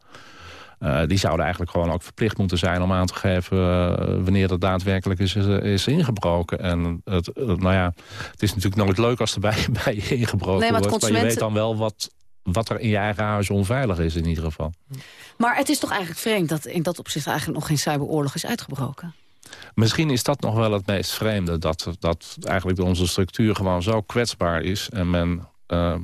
Speaker 6: Eh, die zouden eigenlijk gewoon ook verplicht moeten zijn om aan te geven eh, wanneer er daadwerkelijk is, is, is ingebroken. En het, nou ja, het is natuurlijk nooit leuk als er bij, <laughs> bij je ingebroken
Speaker 4: Nee, maar het
Speaker 6: wordt. Maar je weet dan wel wat, wat er in je eigen huis onveilig is in ieder geval.
Speaker 4: Maar het is toch eigenlijk vreemd dat in dat opzicht... eigenlijk nog geen cyberoorlog is uitgebroken?
Speaker 6: Misschien is dat nog wel het meest vreemde. Dat, dat eigenlijk onze structuur gewoon zo kwetsbaar is. En men, eh,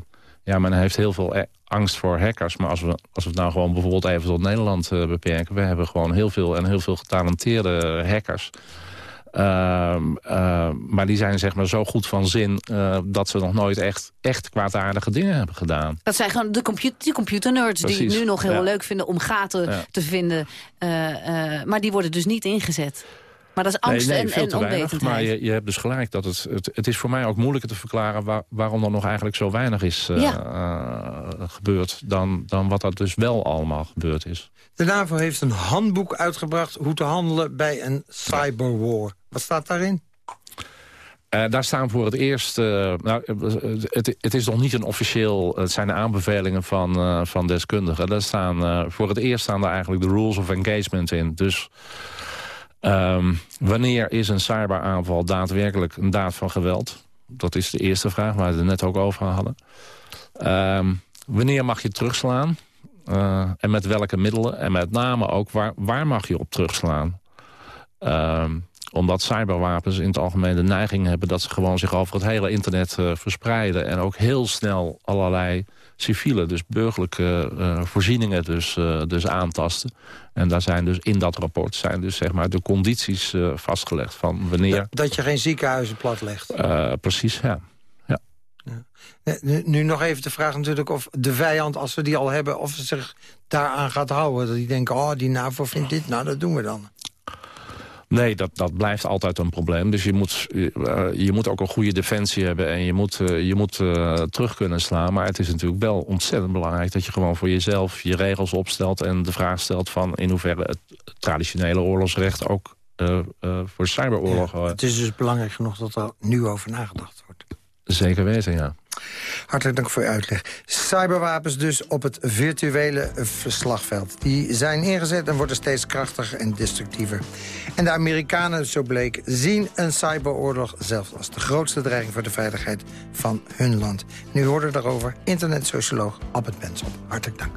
Speaker 6: ja, men heeft heel veel e- angst voor hackers. Maar als we, als we het nou gewoon bijvoorbeeld even tot Nederland eh, beperken. We hebben gewoon heel veel en heel veel getalenteerde hackers. Ehm, ehm, maar die zijn zeg maar zo goed van zin... eh, dat ze nog nooit echt, echt kwaadaardige dingen hebben gedaan.
Speaker 4: Dat zijn gewoon de, computer, die computernerds die nu nog heel
Speaker 6: ja.
Speaker 4: leuk vinden om gaten
Speaker 6: Ja.
Speaker 4: te vinden. eh, maar die worden dus niet ingezet. Maar dat is angst
Speaker 6: nee, nee,
Speaker 4: en,
Speaker 6: veel
Speaker 4: en
Speaker 6: te weinig.
Speaker 4: onwetendheid.
Speaker 6: Maar je, je hebt dus gelijk dat het, het... Het is voor mij ook moeilijker te verklaren... Waar, waarom er nog eigenlijk zo weinig is eh,
Speaker 4: Ja.
Speaker 6: eh, gebeurd... Dan, dan wat er dus wel allemaal gebeurd is.
Speaker 3: De NAVO heeft een handboek uitgebracht hoe te handelen bij een cyberwar. Wat staat daarin?
Speaker 6: Uh, daar staan voor het eerst... Uh, nou, het, het, is nog niet een officieel... Het zijn de aanbevelingen van, uh, van deskundigen. Daar staan, voor het eerst staan daar eigenlijk de rules of engagement in. Dus um, wanneer is een cyberaanval daadwerkelijk een daad van geweld? Dat is de eerste vraag waar we het net ook over hadden. Um, wanneer mag je terugslaan? en met welke middelen? En met name ook, waar, waar mag je op terugslaan? Um, omdat cyberwapens in het algemeen de neiging hebben... dat ze gewoon zich over het hele internet uh, verspreiden... en ook heel snel allerlei civiele, dus burgerlijke uh, voorzieningen dus, uh, dus aantasten. En daar zijn dus in dat rapport zijn dus zeg maar de condities vastgelegd van wanneer... Dat,
Speaker 7: dat je geen ziekenhuizen platlegt.
Speaker 6: precies, ja. ja.
Speaker 7: ja. Nu, nu, nog even de vraag natuurlijk of de vijand, als we die al hebben... of ze zich daaraan gaat houden. Dat die denken, oh, die NAVO vindt dit, nou, dat doen we dan.
Speaker 6: Nee, dat, dat blijft altijd een probleem. Dus je moet, je moet ook een goede defensie hebben en je moet, uh, je moet uh, terug kunnen slaan. Maar het is natuurlijk wel ontzettend belangrijk dat je gewoon voor jezelf je regels opstelt... en de vraag stelt van in hoeverre het traditionele oorlogsrecht ook voor cyberoorlog...
Speaker 7: Ja, het is dus belangrijk genoeg dat er nu over nagedacht.
Speaker 6: Zeker weten, ja.
Speaker 7: Hartelijk dank voor uw uitleg. Cyberwapens dus op het virtuele slagveld. Die zijn ingezet en worden steeds krachtiger en destructiever. En de Amerikanen, zo bleek, zien een cyberoorlog zelfs als de grootste dreiging voor de veiligheid van hun land. Nu hoorde daarover internetsocioloog Albert Benson. Hartelijk dank.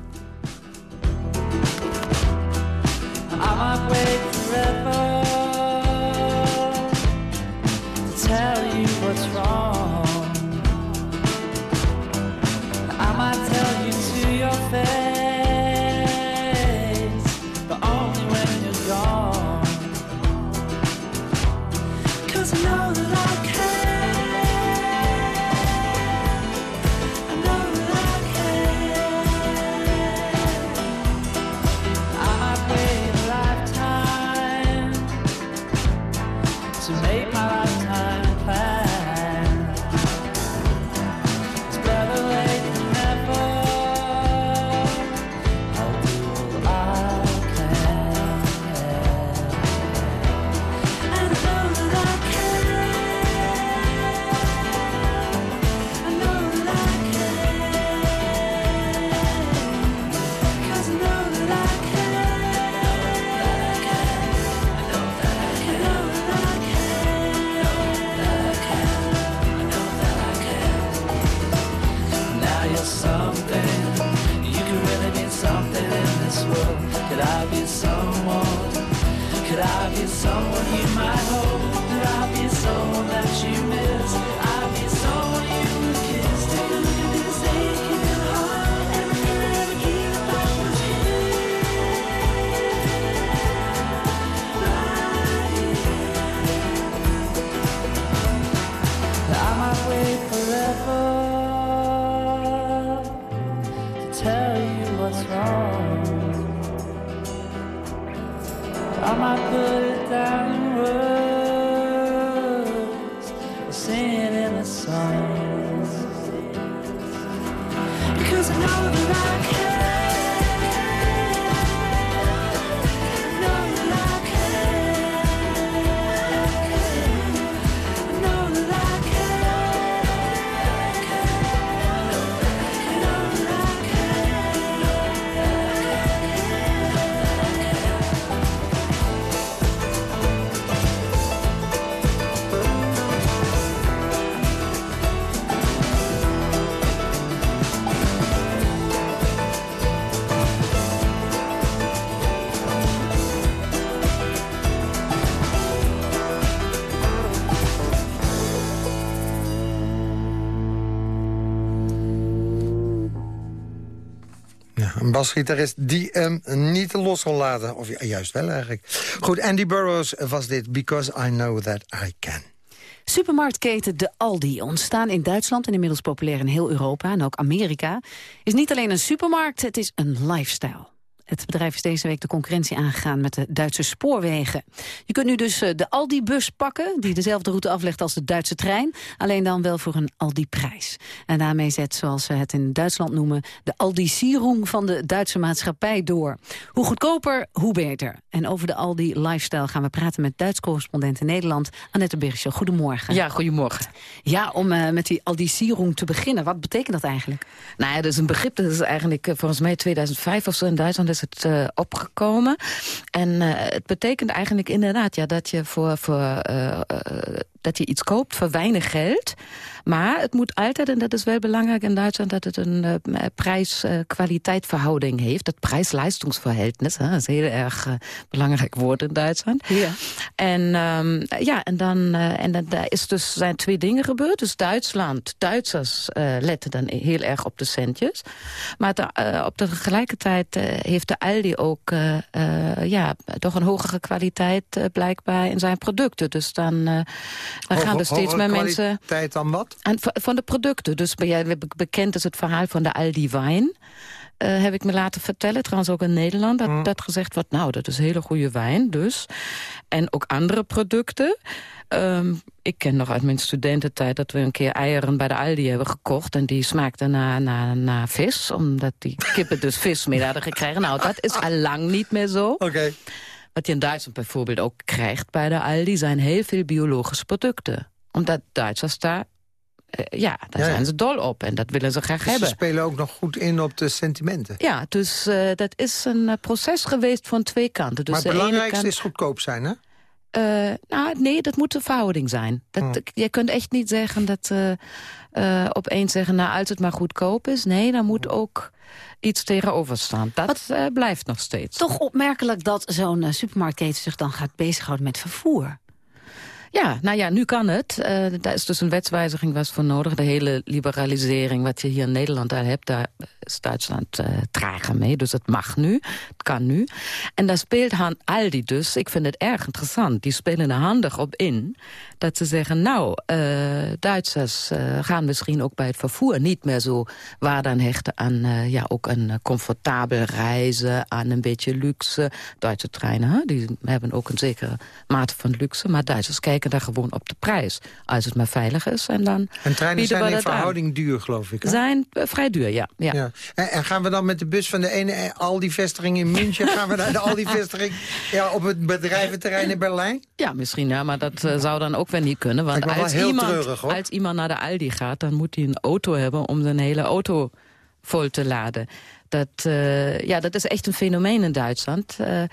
Speaker 7: tell you what's wrong perfect. Basgitarist die hem niet los kon laten. Of juist wel eigenlijk. Goed, Andy Burroughs was dit. Because I Know That I Can.
Speaker 4: Supermarktketen De Aldi, ontstaan in Duitsland... en inmiddels populair in heel Europa en ook Amerika... is niet alleen een supermarkt, het is een lifestyle. Het bedrijf is deze week de concurrentie aangegaan met de Duitse spoorwegen. Je kunt nu dus de Aldi-bus pakken, die dezelfde route aflegt als de Duitse trein. Alleen dan wel voor een Aldi-prijs. En daarmee zet, zoals ze het in Duitsland noemen, de Aldi-sierung van de Duitse maatschappij door. Hoe goedkoper, hoe beter. En over de Aldi-lifestyle gaan we praten met Duits correspondent in Nederland, Annette Bergschow. Goedemorgen.
Speaker 8: Ja, goedemorgen.
Speaker 4: Ja, om uh, met die Aldi-sierung te beginnen. Wat betekent dat eigenlijk?
Speaker 8: Nou ja, dat is een begrip, dat is eigenlijk uh, volgens mij 2005 of zo in Duitsland is het uh, opgekomen. En het betekent eigenlijk inderdaad ja, dat je voor, voor dat je iets koopt voor weinig geld. Maar het moet altijd, en dat is wel belangrijk in Duitsland... dat het een uh, prijs-kwaliteit-verhouding heeft. Dat prijs-leistungsverhältnis, dat is heel erg uh, belangrijk woord in Duitsland.
Speaker 4: Ja.
Speaker 8: En, um, ja, en, dan, uh, en dan daar is dus, zijn twee dingen gebeurd. Dus Duitsland, Duitsers letten dan heel erg op de centjes. Maar op de tegelijkertijd heeft de Aldi ook ja, toch een hogere kwaliteit blijkbaar in zijn producten. Dus dan dan gaan er steeds meer mensen...
Speaker 3: tijd dan wat?
Speaker 8: En van de producten. Dus bekend is het verhaal van de Aldi wijn. Uh, heb ik me laten vertellen, trouwens ook in Nederland... dat, mm. dat gezegd wordt, nou, dat is hele goede wijn, dus. En ook andere producten. Um, ik ken nog uit mijn studententijd dat we een keer eieren bij de Aldi hebben gekocht. En die smaakten naar, naar, naar vis, omdat die kippen dus vis mee hadden gekregen. Nou, dat is al lang niet meer zo.
Speaker 3: Oké. Okay.
Speaker 8: Wat je in Duitsland bijvoorbeeld ook krijgt bij de Aldi... zijn heel veel biologische producten. Omdat Duitsers daar ja, daar ja, zijn ze dol op en dat willen ze graag
Speaker 3: dus
Speaker 8: hebben.
Speaker 3: Ze spelen ook nog goed in op de sentimenten.
Speaker 8: Ja, dus uh, dat is een uh, proces geweest van twee kanten. Dus
Speaker 3: maar het belangrijkste kant... is goedkoop zijn, hè?
Speaker 8: nou, nee, dat moet de verhouding zijn. Dat,
Speaker 3: Hmm.
Speaker 8: Je kunt echt niet zeggen dat opeens zeggen... nou, als het maar goedkoop is. Nee, daar moet ook iets tegenover staan. Dat uh, blijft nog steeds.
Speaker 4: Toch opmerkelijk dat zo'n uh, supermarktketen zich dan gaat bezighouden met vervoer.
Speaker 8: Ja, nou ja, nu kan het. Uh, daar is dus een wetswijziging was voor nodig. De hele liberalisering wat je hier in Nederland al hebt... daar is Duitsland uh, trager mee, dus het mag nu. Het kan nu. En daar speelt Han Aldi dus, ik vind het erg interessant... die spelen er handig op in... dat ze zeggen, nou, uh, Duitsers gaan misschien ook bij het vervoer... niet meer zo waarde aan hechten aan ja, ook een comfortabel reizen... aan een beetje luxe. Duitse treinen, die hebben ook een zekere mate van luxe... maar Duitsers kijken daar gewoon op de prijs. Als het maar veilig is. En, dan
Speaker 3: en treinen zijn in verhouding
Speaker 8: aan.
Speaker 3: duur, geloof ik. Hè?
Speaker 8: Zijn uh, vrij duur, ja. ja.
Speaker 3: ja. En, en, gaan we dan met de bus van de ene Aldi-vestiging in München... gaan we naar de Aldi-vestiging <laughs> ja, op het bedrijventerrein in Berlijn?
Speaker 8: Ja, misschien, ja, maar dat uh, zou dan ook wel niet kunnen. Want als iemand,
Speaker 3: treurig,
Speaker 8: als iemand naar de Aldi gaat... dan moet hij een auto hebben om zijn hele auto vol te laden. Dat, uh, ja, dat is echt een fenomeen in Duitsland... Uh,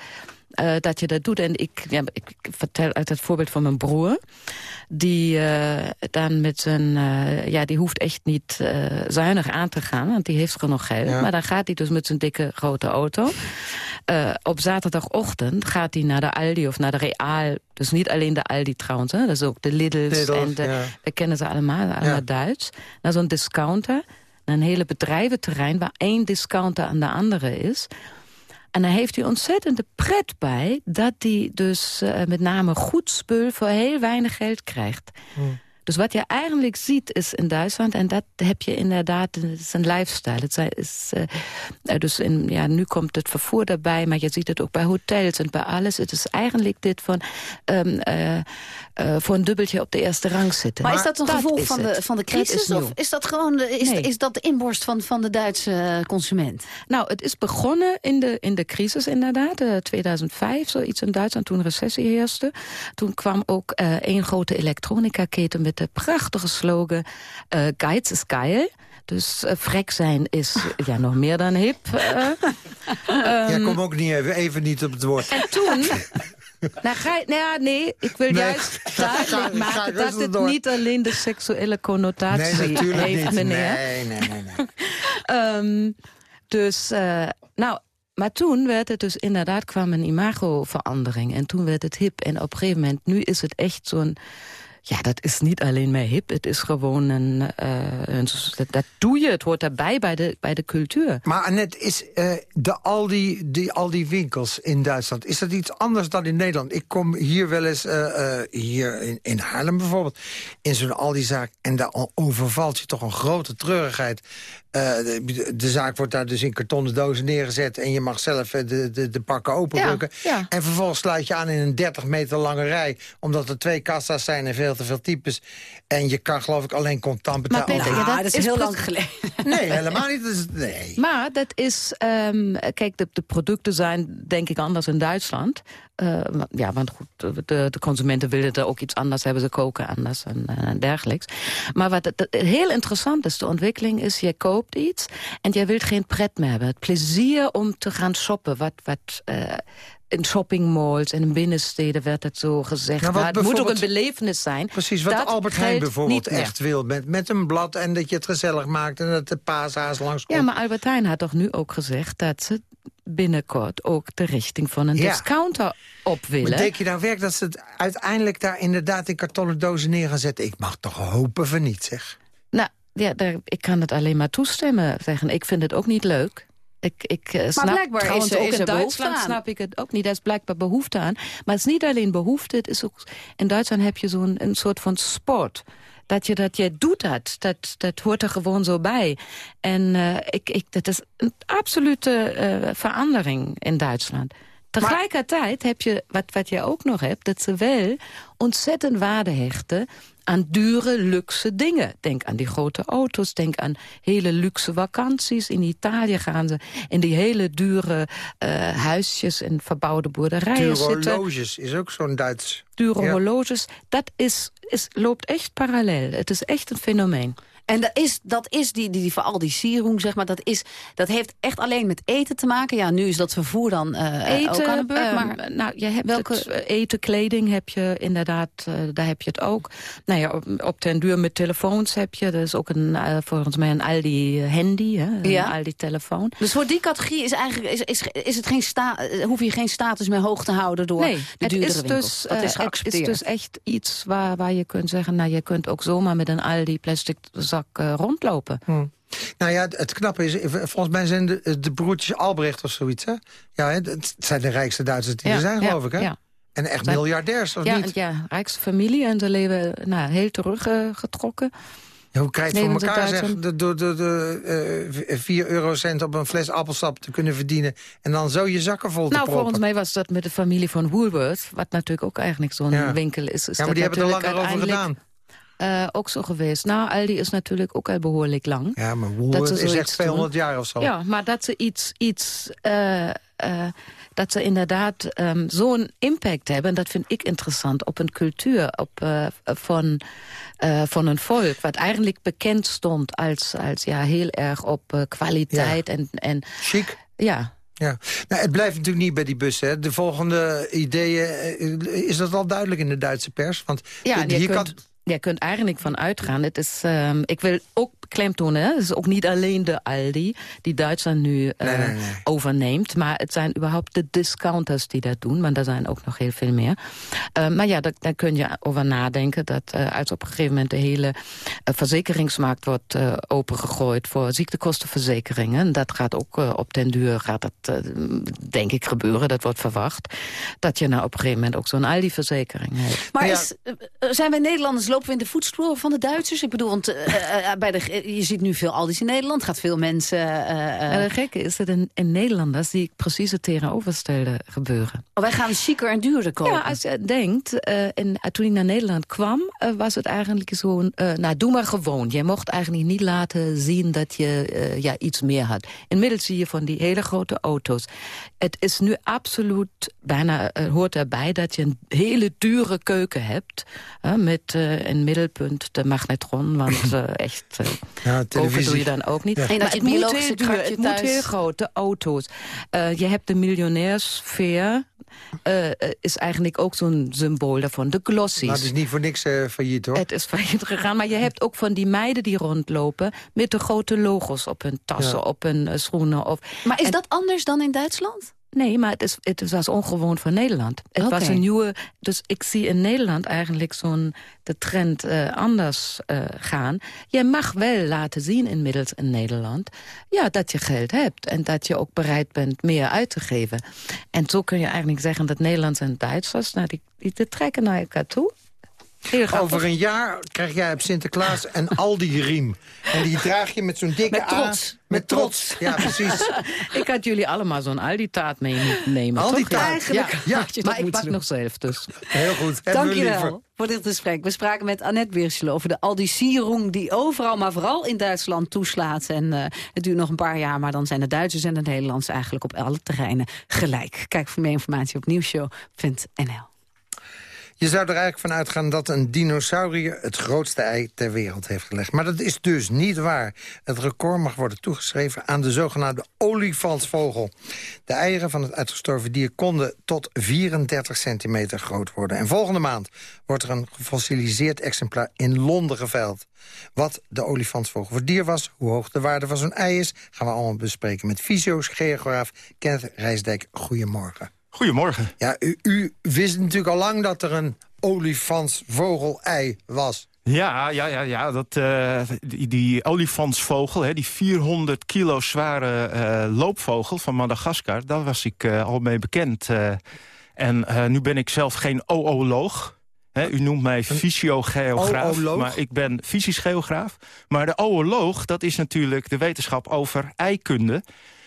Speaker 8: dat je dat doet. En ik, ja, ik, ik, vertel uit het voorbeeld van mijn broer. Die uh, dan met zijn... Uh, ja, die hoeft echt niet zuinig aan te gaan. Want die heeft genoeg geld. Ja. Maar dan gaat hij dus met zijn dikke grote auto. op zaterdagochtend gaat hij naar de Aldi of naar de Real. Dus niet alleen de Aldi trouwens. Hè. Dat is ook de Lidl's.
Speaker 3: Lidl,
Speaker 8: en de,
Speaker 3: ja.
Speaker 8: We kennen ze allemaal, allemaal ja. Duits. Naar zo'n discounter. Naar een hele bedrijventerrein waar één discounter aan de andere is... En daar heeft hij ontzettende pret bij... dat hij dus uh, met name goed spul voor heel weinig geld krijgt.
Speaker 3: Hmm.
Speaker 8: Dus wat je eigenlijk ziet is in Duitsland... en dat heb je inderdaad, het is een lifestyle. Het is, uh, dus in, ja, nu komt het vervoer daarbij... maar je ziet het ook bij hotels en bij alles. Het is eigenlijk dit van... Um, uh, voor een dubbeltje op de eerste rang zitten.
Speaker 4: Maar, maar is dat een
Speaker 8: dat
Speaker 4: gevolg van de, van de crisis?
Speaker 8: Is
Speaker 4: of is dat gewoon de, is,
Speaker 8: nee.
Speaker 4: is dat de inborst van, van de Duitse consument?
Speaker 8: Nou, het is begonnen in de, in de crisis inderdaad. Uh, 2005, zoiets in Duitsland, toen recessie heerste. Toen kwam ook één grote elektronica-keten met de prachtige slogan... Uh, Geiz is geil. Dus uh, vrek zijn is <laughs> ja, nog meer dan hip. Uh,
Speaker 3: Jij um, komt ook niet even, even niet op het woord.
Speaker 8: En toen... <laughs> Nou, ga nou ja, nee, ik wil
Speaker 3: Nee.
Speaker 8: juist <laughs> duidelijk
Speaker 3: ga
Speaker 8: maken dat het
Speaker 3: door.
Speaker 8: niet alleen de seksuele connotatie
Speaker 3: Nee, natuurlijk
Speaker 8: heeft,
Speaker 3: niet.
Speaker 8: meneer.
Speaker 3: Nee, nee, nee. nee.
Speaker 8: Ehm, dus, eh, nou, maar toen werd het dus inderdaad kwam een imagoverandering. En toen werd het hip. En op een gegeven moment, nu is het echt zo'n... Ja, dat is niet alleen meer hip. Het is gewoon een... eh, dat, doe je, het hoort daarbij bij de, bij de cultuur.
Speaker 3: Maar Annette, is uh, de Aldi, die Aldi winkels in Duitsland... is dat iets anders dan in Nederland? Ik kom hier wel eens, uh, hier in, in Haarlem bijvoorbeeld... in zo'n Aldi-zaak en daar overvalt je toch een grote treurigheid. Eh, de, de, zaak wordt daar dus in kartonnen dozen neergezet... en je mag zelf eh, de, de, de pakken openrukken.
Speaker 4: Ja,
Speaker 3: En vervolgens sluit je aan in een 30 meter lange rij... omdat er twee kassa's zijn en veel te veel types. En je kan geloof ik alleen contant betalen.
Speaker 4: Maar Peter, ja,
Speaker 1: dat, is heel lang geleden.
Speaker 3: Nee, helemaal niet. Dat is, nee.
Speaker 8: Maar dat is, um, kijk, de, de, producten zijn denk ik anders in Duitsland. Uh, ja, want goed, de, de, consumenten willen er ook iets anders hebben. Ze koken anders en, en dergelijks. Maar wat het, heel interessant is, de ontwikkeling is... je koopt iets en jij wilt geen pret meer hebben. Het plezier om te gaan shoppen, wat... wat uh, in shoppingmalls en in binnensteden werd het zo gezegd. Nou, het moet ook een belevenis zijn.
Speaker 3: Precies, wat Albert Heijn bijvoorbeeld echt wil. Met, met een blad en dat je het gezellig maakt... en dat de paashaas langskomt.
Speaker 8: Ja, maar Albert Heijn had toch nu ook gezegd... dat ze binnenkort ook de richting van een discounter op willen. Maar
Speaker 3: denk je nou werk dat ze het uiteindelijk daar inderdaad in kartonnen dozen neer gaan zetten? Ik mag toch hopen van niet, zeg.
Speaker 8: Nou, ja, daar, ik kan het alleen maar toestemmen. Zeggen. Ik vind het ook niet leuk. Ik, ik uh, snap,
Speaker 4: blijkbaar is er, ook
Speaker 8: in Duitsland snap ik het ook niet. Er is blijkbaar behoefte aan. Maar het is niet alleen behoefte. Het is ook, in Duitsland heb je zo'n een soort van sport dat je dat, je doet dat. Dat, dat hoort er gewoon zo bij. En uh, ik, ik, dat is een absolute uh, verandering in Duitsland. Tegelijkertijd heb je, wat, wat je ook nog hebt... dat ze wel ontzettend waarde hechten aan dure, luxe dingen. Denk aan die grote auto's, denk aan hele luxe vakanties. In Italië gaan ze in die hele dure uh, huisjes en verbouwde boerderijen dure zitten.
Speaker 3: Dure horloges is ook zo'n Duits.
Speaker 8: Dure horloges, dat is, is, loopt echt parallel. Het is echt een fenomeen.
Speaker 4: En dat is, dat is die, die, die, vooral die sierhoeng, zeg maar, dat, is, dat heeft echt alleen met eten te maken. Ja, nu is dat vervoer dan uh, eten, ook aan de beurt.
Speaker 8: Uh, maar nou, je hebt welke het, eh, eten, kleding heb je inderdaad, uh, daar heb je het ook. Nou ja, op, op den duur met telefoons heb je. Er is ook een, uh, volgens mij een Aldi handy, hè, een ja. Aldi telefoon.
Speaker 4: Dus voor die categorie is eigenlijk is, is, is het geen sta, hoef je geen status meer hoog te houden door
Speaker 8: nee,
Speaker 4: de duurdere
Speaker 8: het is
Speaker 4: winkels.
Speaker 8: Dus, dat is geaccepteerd. Het is dus echt iets waar, waar je kunt zeggen, nou je kunt ook zomaar met een Aldi plastic zak uh, rondlopen.
Speaker 3: Hm. Nou ja, het knappe is, volgens mij zijn de, de broertjes Albrecht of zoiets, hè? Ja, het zijn de rijkste Duitsers die er zijn, geloof ik, hè? Ja. En echt miljardairs, of
Speaker 8: ja,
Speaker 3: niet?
Speaker 8: Ja, rijkste familie en ze leven nou, heel teruggetrokken.
Speaker 3: Ja, hoe krijg je het voor elkaar, zeg, door de, de, uh, 4 eurocent op een fles appelsap te kunnen verdienen... en dan zo je zakken vol te
Speaker 8: Nou, volgens mij was dat met de familie van Woolworth... wat natuurlijk ook eigenlijk zo'n
Speaker 3: ja.
Speaker 8: winkel is. is
Speaker 3: ja, maar die hebben er langer over gedaan.
Speaker 8: Uh, ook zo geweest. Nou, Aldi is natuurlijk ook al behoorlijk lang.
Speaker 3: Ja, maar Woolworth is echt 200 jaar of zo.
Speaker 8: Ja, maar dat ze iets... iets uh, uh, dat ze inderdaad um, zo'n impact hebben... dat vind ik interessant, op een cultuur op, van, van een volk... wat eigenlijk bekend stond als, als ja, heel erg op kwaliteit.
Speaker 3: Ja.
Speaker 8: En, en,
Speaker 3: Chic.
Speaker 8: Ja,
Speaker 3: ja, nou, het blijft natuurlijk niet bij die bussen. Hè. De volgende ideeën, is dat al duidelijk in de Duitse pers? Want
Speaker 8: ja,
Speaker 3: hier
Speaker 8: kunt...
Speaker 3: kan
Speaker 8: je kunt eigenlijk van uitgaan. Het is, um, ik wil ook klemtonen, het is ook niet alleen de Aldi... die Duitsland nu uh,
Speaker 3: nee, nee, nee.
Speaker 8: overneemt. Maar het zijn überhaupt de discounters die dat doen. Want er zijn ook nog heel veel meer. Uh, maar ja, daar, daar, kun je over nadenken... dat uh, als op een gegeven moment de hele verzekeringsmarkt wordt opengegooid... voor ziektekostenverzekeringen. Dat gaat ook op den duur, gaat dat denk ik gebeuren. Dat wordt verwacht. Dat je nou op een gegeven moment ook zo'n Aldi-verzekering hebt.
Speaker 4: Maar ja. is, zijn wij Nederlanders, lopen we in de voetsporen van de Duitsers? Ik bedoel, want bij de je ziet nu veel Aldi's in Nederland. Gaat veel mensen... Uh,
Speaker 8: uh... Het gekke is dat in, in Nederlanders zie ik precies het tegenovergestelde gebeuren.
Speaker 4: Oh, wij gaan chiquer en duurder kopen.
Speaker 8: Ja, als je denkt, uh, in, toen ik naar Nederland kwam... was het eigenlijk zo'n, nou doe maar gewoon. Je mocht eigenlijk niet laten zien dat je ja, iets meer had. Inmiddels zie je van die hele grote auto's. Het is nu absoluut, bijna hoort erbij... dat je een hele dure keuken hebt... met in middelpunt de magnetron, want <laughs> echt...
Speaker 3: Ja,
Speaker 8: Koken doe je dan ook niet.
Speaker 4: Ja. En dat
Speaker 8: het
Speaker 4: je
Speaker 8: moet
Speaker 4: biologische
Speaker 8: heel duur,
Speaker 4: kratje
Speaker 8: het
Speaker 4: thuis...
Speaker 8: moet heel groot, de auto's. Uh, je hebt de miljonairsfeer. Uh, is eigenlijk ook zo'n symbool daarvan. De glossies.
Speaker 3: Maar het is niet voor niks uh, failliet, hoor.
Speaker 8: Het is failliet gegaan, maar je hebt ook van die meiden die rondlopen... met de grote logos op hun tassen,
Speaker 3: Ja.
Speaker 8: op hun uh, schoenen. Of,
Speaker 4: Maar is
Speaker 8: En-
Speaker 4: dat anders dan in Duitsland?
Speaker 8: Nee, maar het, is, het was ongewoon voor Nederland. Het was een nieuwe... Dus ik zie in Nederland eigenlijk zo'n de trend eh, anders eh, gaan. Je mag wel laten zien inmiddels in Nederland... Ja, dat je geld hebt en dat je ook bereid bent meer uit te geven. En zo kun je eigenlijk zeggen dat Nederlanders en Duitsers... Nou, die, die, die trekken naar elkaar toe.
Speaker 3: Over een jaar krijg jij op Sinterklaas een <laughs> Aldi-riem. En die draag je met zo'n dikke
Speaker 8: Met trots.
Speaker 3: A. Met trots. Ja, precies. <laughs>
Speaker 8: Ik had jullie allemaal zo'n Aldi-taart meenemen,
Speaker 3: Aldi-taart?
Speaker 8: toch? Ja.
Speaker 1: Eigenlijk
Speaker 8: Ja.
Speaker 3: Ja,
Speaker 1: je
Speaker 8: Maar ik
Speaker 1: doen.
Speaker 8: nog zelf, dus.
Speaker 3: Heel goed. Hebben we liever.
Speaker 1: Dankjewel voor dit gesprek. We spraken met Annette Beerschelen over de Aldi Sierung... die overal, maar vooral in Duitsland, toeslaat. En eh, het duurt nog een paar jaar, maar dan zijn de Duitsers en de Nederlanders... eigenlijk op alle terreinen gelijk. Kijk voor meer informatie op nieuwshow.nl.
Speaker 3: Je zou er eigenlijk van uitgaan dat een dinosaurier het grootste ei ter wereld heeft gelegd. Maar dat is dus niet waar. Het record mag worden toegeschreven aan de zogenaamde olifantsvogel. De eieren van het uitgestorven dier konden tot 34 centimeter groot worden. En volgende maand wordt er een gefossiliseerd exemplaar in Londen geveild. Wat de olifantsvogel voor dier was, hoe hoog de waarde van zo'n ei is... gaan we allemaal bespreken met fysiogeograaf Kenneth Rijsdijk. Goedemorgen.
Speaker 9: Goedemorgen.
Speaker 3: Ja, u, u wist natuurlijk al lang dat er een olifantsvogel-ei was.
Speaker 9: Ja, ja, ja, ja dat, eh, die, die olifantsvogel, hè, die 400 kilo zware eh, loopvogel van Madagaskar... daar was ik eh, al mee bekend. en nu ben ik zelf geen ooloog. U noemt mij fysiogeograaf, maar ik ben fysisch geograaf. Maar de ooloog, dat is natuurlijk de wetenschap over eikunde.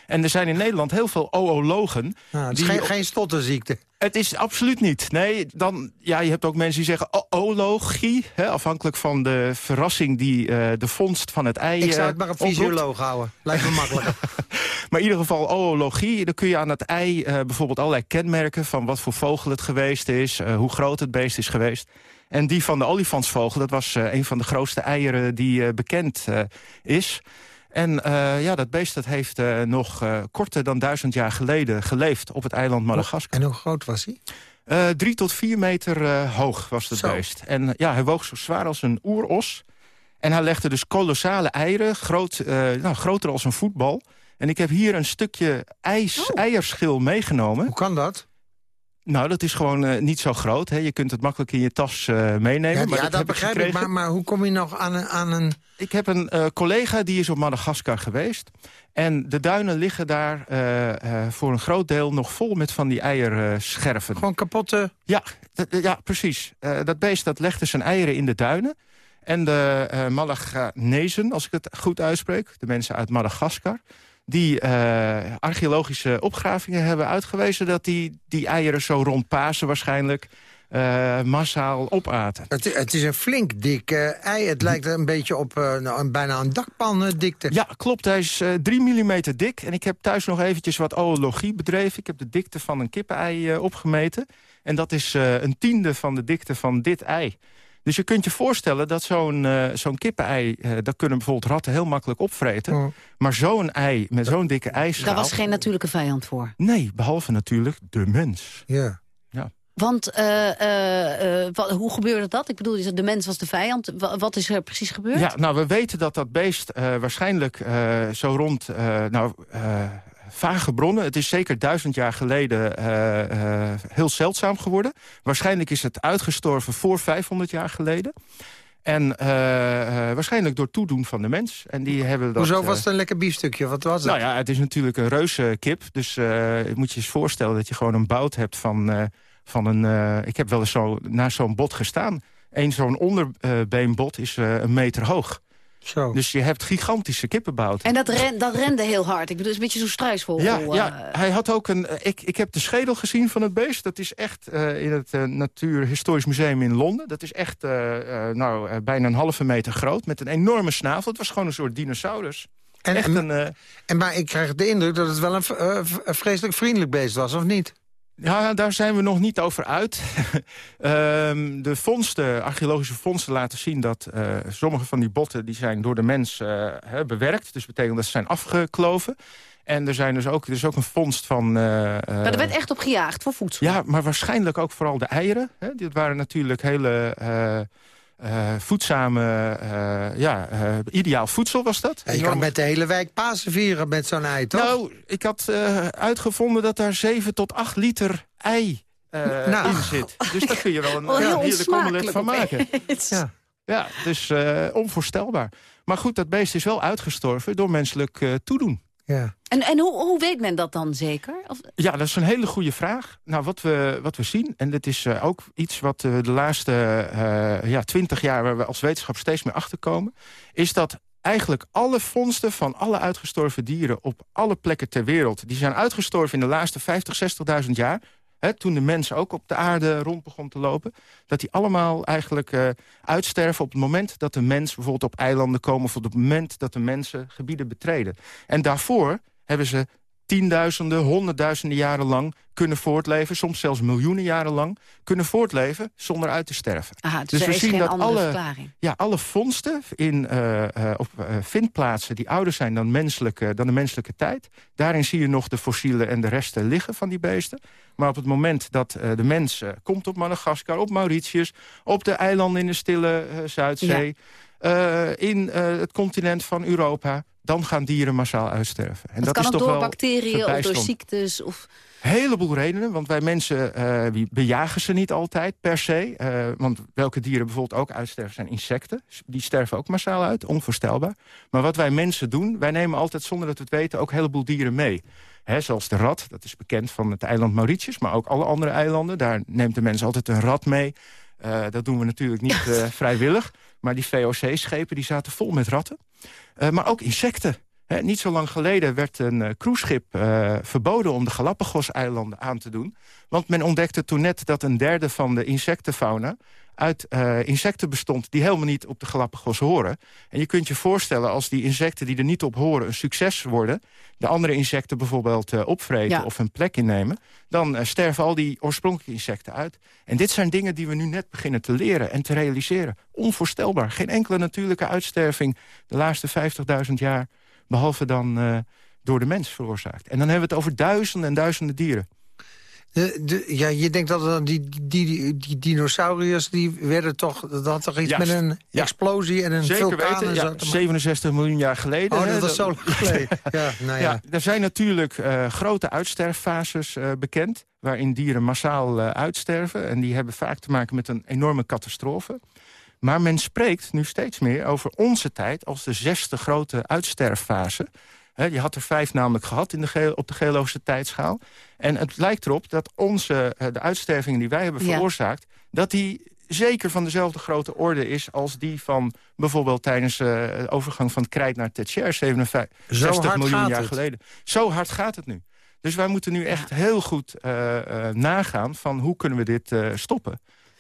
Speaker 9: En er zijn in Nederland heel veel oologen...
Speaker 3: Nou, het is
Speaker 9: die
Speaker 3: geen, geen stotterziekte.
Speaker 9: Het is absoluut niet. Nee, dan, ja, je hebt ook mensen die zeggen oologie. Hè, afhankelijk van de verrassing die eh, de vondst van het ei
Speaker 3: Ik zou
Speaker 9: eh,
Speaker 3: het maar een fysioloog houden. Lijkt me makkelijker. <laughs>
Speaker 9: Maar in ieder geval oologie. Dan kun je aan het ei eh, bijvoorbeeld allerlei kenmerken... van wat voor vogel het geweest is, hoe groot het beest is geweest. En die van de olifantsvogel, dat was een van de grootste eieren die bekend is... En eh, ja, dat beest dat heeft eh, nog eh, korter dan duizend jaar geleden geleefd op het eiland Madagaskar.
Speaker 3: En hoe groot was hij?
Speaker 9: Drie tot vier meter hoog was het
Speaker 3: Zo.
Speaker 9: beest. En ja, hij woog zo zwaar als een oeros. En hij legde dus kolossale eieren, groot, nou, groter als een voetbal. En ik heb hier een stukje ijs, eierschil meegenomen.
Speaker 3: Hoe kan dat?
Speaker 9: Nou, dat is gewoon eh, niet zo groot. Hè. Je kunt het makkelijk in je tas eh, meenemen.
Speaker 3: Ja,
Speaker 9: maar
Speaker 3: ja, dat,
Speaker 9: heb
Speaker 3: begrijp ik. Maar, maar hoe kom je nog aan een... Aan een...
Speaker 9: Ik heb een eh, collega die is op Madagaskar geweest. En de duinen liggen daar voor een groot deel nog vol met van die eierscherven.
Speaker 3: Gewoon kapotte...
Speaker 9: Ja, ja precies. Dat beest dat legde zijn eieren in de duinen. En de Malaganezen, als ik het goed uitspreek... de mensen uit Madagaskar... die eh, archeologische opgravingen hebben uitgewezen... dat die, die eieren zo rond Pasen waarschijnlijk... eh, massaal opaten.
Speaker 3: Het, het is een flink dik ei. Het lijkt een beetje op eh, nou, een, bijna een dakpan dikte.
Speaker 9: Ja, klopt. Hij is eh 3 mm dik. En ik heb thuis nog eventjes wat oologie bedreven. Ik heb de dikte van een kippenei opgemeten. En dat is een tiende van de dikte van dit ei. Dus je kunt je voorstellen dat zo'n eh, zo'n kippenei... eh dat kunnen bijvoorbeeld ratten heel makkelijk opvreten.
Speaker 3: Oh.
Speaker 9: Maar zo'n ei met zo'n dikke ijsschaal...
Speaker 1: Daar was geen natuurlijke vijand voor.
Speaker 9: Nee, behalve natuurlijk de mens.
Speaker 3: Ja.
Speaker 1: Want eh, eh, eh, wat- hoe gebeurde dat? Ik bedoel, de mens was de vijand. Wa- wat is er precies gebeurd?
Speaker 9: Ja, nou, we weten dat dat beest eh, waarschijnlijk eh, zo rond... eh, nou, eh, vage bronnen, het is zeker duizend jaar geleden eh, eh, heel zeldzaam geworden. Waarschijnlijk is het uitgestorven voor 500 jaar geleden. En eh, waarschijnlijk door toedoen van de mens. En die hebben dat,
Speaker 3: Hoezo was het een lekker biefstukje? Wat was het?
Speaker 9: nou ja, het is natuurlijk een reuze kip. Dus je moet je eens voorstellen dat je gewoon een bout hebt van, van een... ik heb wel eens zo naast zo'n bot gestaan. Eén zo'n onderbeenbot is een meter hoog.
Speaker 3: Zo.
Speaker 9: Dus je hebt gigantische kippenbouten.
Speaker 1: En dat, ren, dat rende heel hard. Ik bedoel, het is een beetje zo'n struisvogel.
Speaker 9: Ja,
Speaker 1: eh,
Speaker 9: ja, hij had ook een. eh, Ik, ik heb de schedel gezien van het beest. Dat is echt eh, in het eh, Natuurhistorisch Museum in Londen. Dat is echt eh, eh, nou, eh, bijna een halve meter groot. Met een enorme snavel. Het was gewoon een soort dinosaurus.
Speaker 3: en,
Speaker 9: echt
Speaker 3: en,
Speaker 9: een. eh,
Speaker 3: en, maar ik krijg de indruk dat het wel eh, een vreselijk vriendelijk beest was, of niet?
Speaker 9: Ja, daar zijn we nog niet over uit. <laughs> Ehm, de vondsten, archeologische vondsten laten zien dat eh, sommige van die botten... die zijn door de mens hè, bewerkt. Dus betekent dat ze zijn afgekloven. En er, zijn dus ook, er is ook een vondst van... eh,
Speaker 1: maar er werd echt op gejaagd voor voedsel.
Speaker 9: Ja, maar waarschijnlijk ook vooral de eieren. Hè? Dit waren natuurlijk hele eh, voedzame... eh, ja, eh, ideaal voedsel was dat.
Speaker 3: Ja, je kan met de hele wijk Pasen vieren met zo'n ei, toch?
Speaker 9: Nou, ik had eh, uitgevonden dat daar 7 tot 8 liter ei eh,
Speaker 3: Nou.
Speaker 9: in zit. Dus daar kun je wel een ja, heerlijk omelet van maken.
Speaker 3: Ja.
Speaker 9: Ja, dus eh, onvoorstelbaar. Maar goed, dat beest is wel uitgestorven door menselijk eh, toedoen.
Speaker 3: Ja.
Speaker 4: En, en hoe, hoe weet men dat dan zeker? Of,
Speaker 9: Ja, dat is een hele goede vraag. Nou, wat we, wat we zien, en dat is eh, ook iets wat eh, de laatste eh, ja, twintig jaar... waar we als wetenschap steeds meer achterkomen... is dat eigenlijk alle vondsten van alle uitgestorven dieren... op alle plekken ter wereld, die zijn uitgestorven in de laatste 50, 60.000 jaar... Toen de mens ook op de aarde rond begon te lopen... dat die allemaal eigenlijk eh, uitsterven op het moment dat de mens bijvoorbeeld op eilanden komen... of op het moment dat de mensen gebieden betreden. En daarvoor hebben ze tienduizenden, honderdduizenden jaren lang kunnen voortleven... soms zelfs miljoenen jaren lang kunnen voortleven zonder uit te sterven.
Speaker 4: aha, dus,
Speaker 9: Dus we zien dat alle-
Speaker 4: verklaring.
Speaker 9: Ja, alle vondsten in, eh, op eh, vindplaatsen die ouder zijn dan, menselijke, dan de menselijke tijd... daarin zie je nog de fossielen en de resten liggen van die beesten. Maar op het moment dat de mens komt op Madagaskar, op Mauritius... op de eilanden in de stille Zuidzee... in eh, het continent van Europa... dan gaan dieren massaal uitsterven. En
Speaker 4: Dat, kan
Speaker 9: is toch
Speaker 4: door bacteriën of door ziektes. Of,
Speaker 9: heleboel redenen, want wij mensen eh, bejagen ze niet altijd per se. eh, want welke dieren bijvoorbeeld ook uitsterven zijn insecten. Die sterven ook massaal uit, onvoorstelbaar. Maar wat wij mensen doen, wij nemen altijd zonder dat we het weten... ook een heleboel dieren mee. Hè, zoals de rat, dat is bekend van het eiland Mauritius... maar ook alle andere eilanden. Daar neemt de mens altijd een rat mee. Eh, dat doen we natuurlijk niet eh, <laughs> vrijwillig. Maar die VOC-schepen die zaten vol met ratten. Eh, maar ook insecten. Niet zo lang geleden werd een cruiseschip verboden om de Galapagos-eilanden aan te doen. Want men ontdekte toen net dat een derde van de insectenfauna uit eh, insecten bestond die helemaal niet op de Galapagos horen. En je kunt je voorstellen als die insecten die er niet op horen een succes worden... de andere insecten bijvoorbeeld eh, opvreten
Speaker 4: Ja.
Speaker 9: of hun plek innemen... dan eh, sterven al die oorspronkelijke insecten uit. En dit zijn dingen die we nu net beginnen te leren en te realiseren. Onvoorstelbaar. Geen enkele natuurlijke uitsterving de laatste 50.000 jaar... behalve dan door de mens veroorzaakt. En dan hebben we het over duizenden en duizenden dieren.
Speaker 3: De, de, ja, je denkt dat dan die, die, die, die dinosauriërs, die werden toch... Dat had toch iets
Speaker 9: Juist.
Speaker 3: met een
Speaker 9: Ja.
Speaker 3: explosie en een
Speaker 9: Zeker
Speaker 3: vulkaan
Speaker 9: weten,
Speaker 3: en
Speaker 9: ja,
Speaker 3: zo. te maken?
Speaker 9: 67 miljoen jaar geleden.
Speaker 3: Oh, dat was zo lang geleden. <laughs> Ja, nou ja.
Speaker 9: Ja, er zijn natuurlijk eh, grote uitsterffases eh, bekend... waarin dieren massaal eh, uitsterven. En die hebben vaak te maken met een enorme catastrofe. Maar men spreekt nu steeds meer over onze tijd... als de zesde grote uitsterffase. Hè, je had er vijf namelijk gehad in de op de geologische tijdschaal. En het lijkt erop dat onze, eh, de uitstervingen die wij hebben
Speaker 4: Ja.
Speaker 9: veroorzaakt... dat die zeker van dezelfde grote orde is als die van bijvoorbeeld tijdens eh, de overgang van het krijt naar het tertiair, 57
Speaker 3: Zo hard
Speaker 9: miljoen
Speaker 3: gaat
Speaker 9: jaar
Speaker 3: het.
Speaker 9: geleden. Zo hard gaat het nu. Dus wij moeten nu echt heel goed eh, eh, nagaan van hoe kunnen we dit eh, stoppen.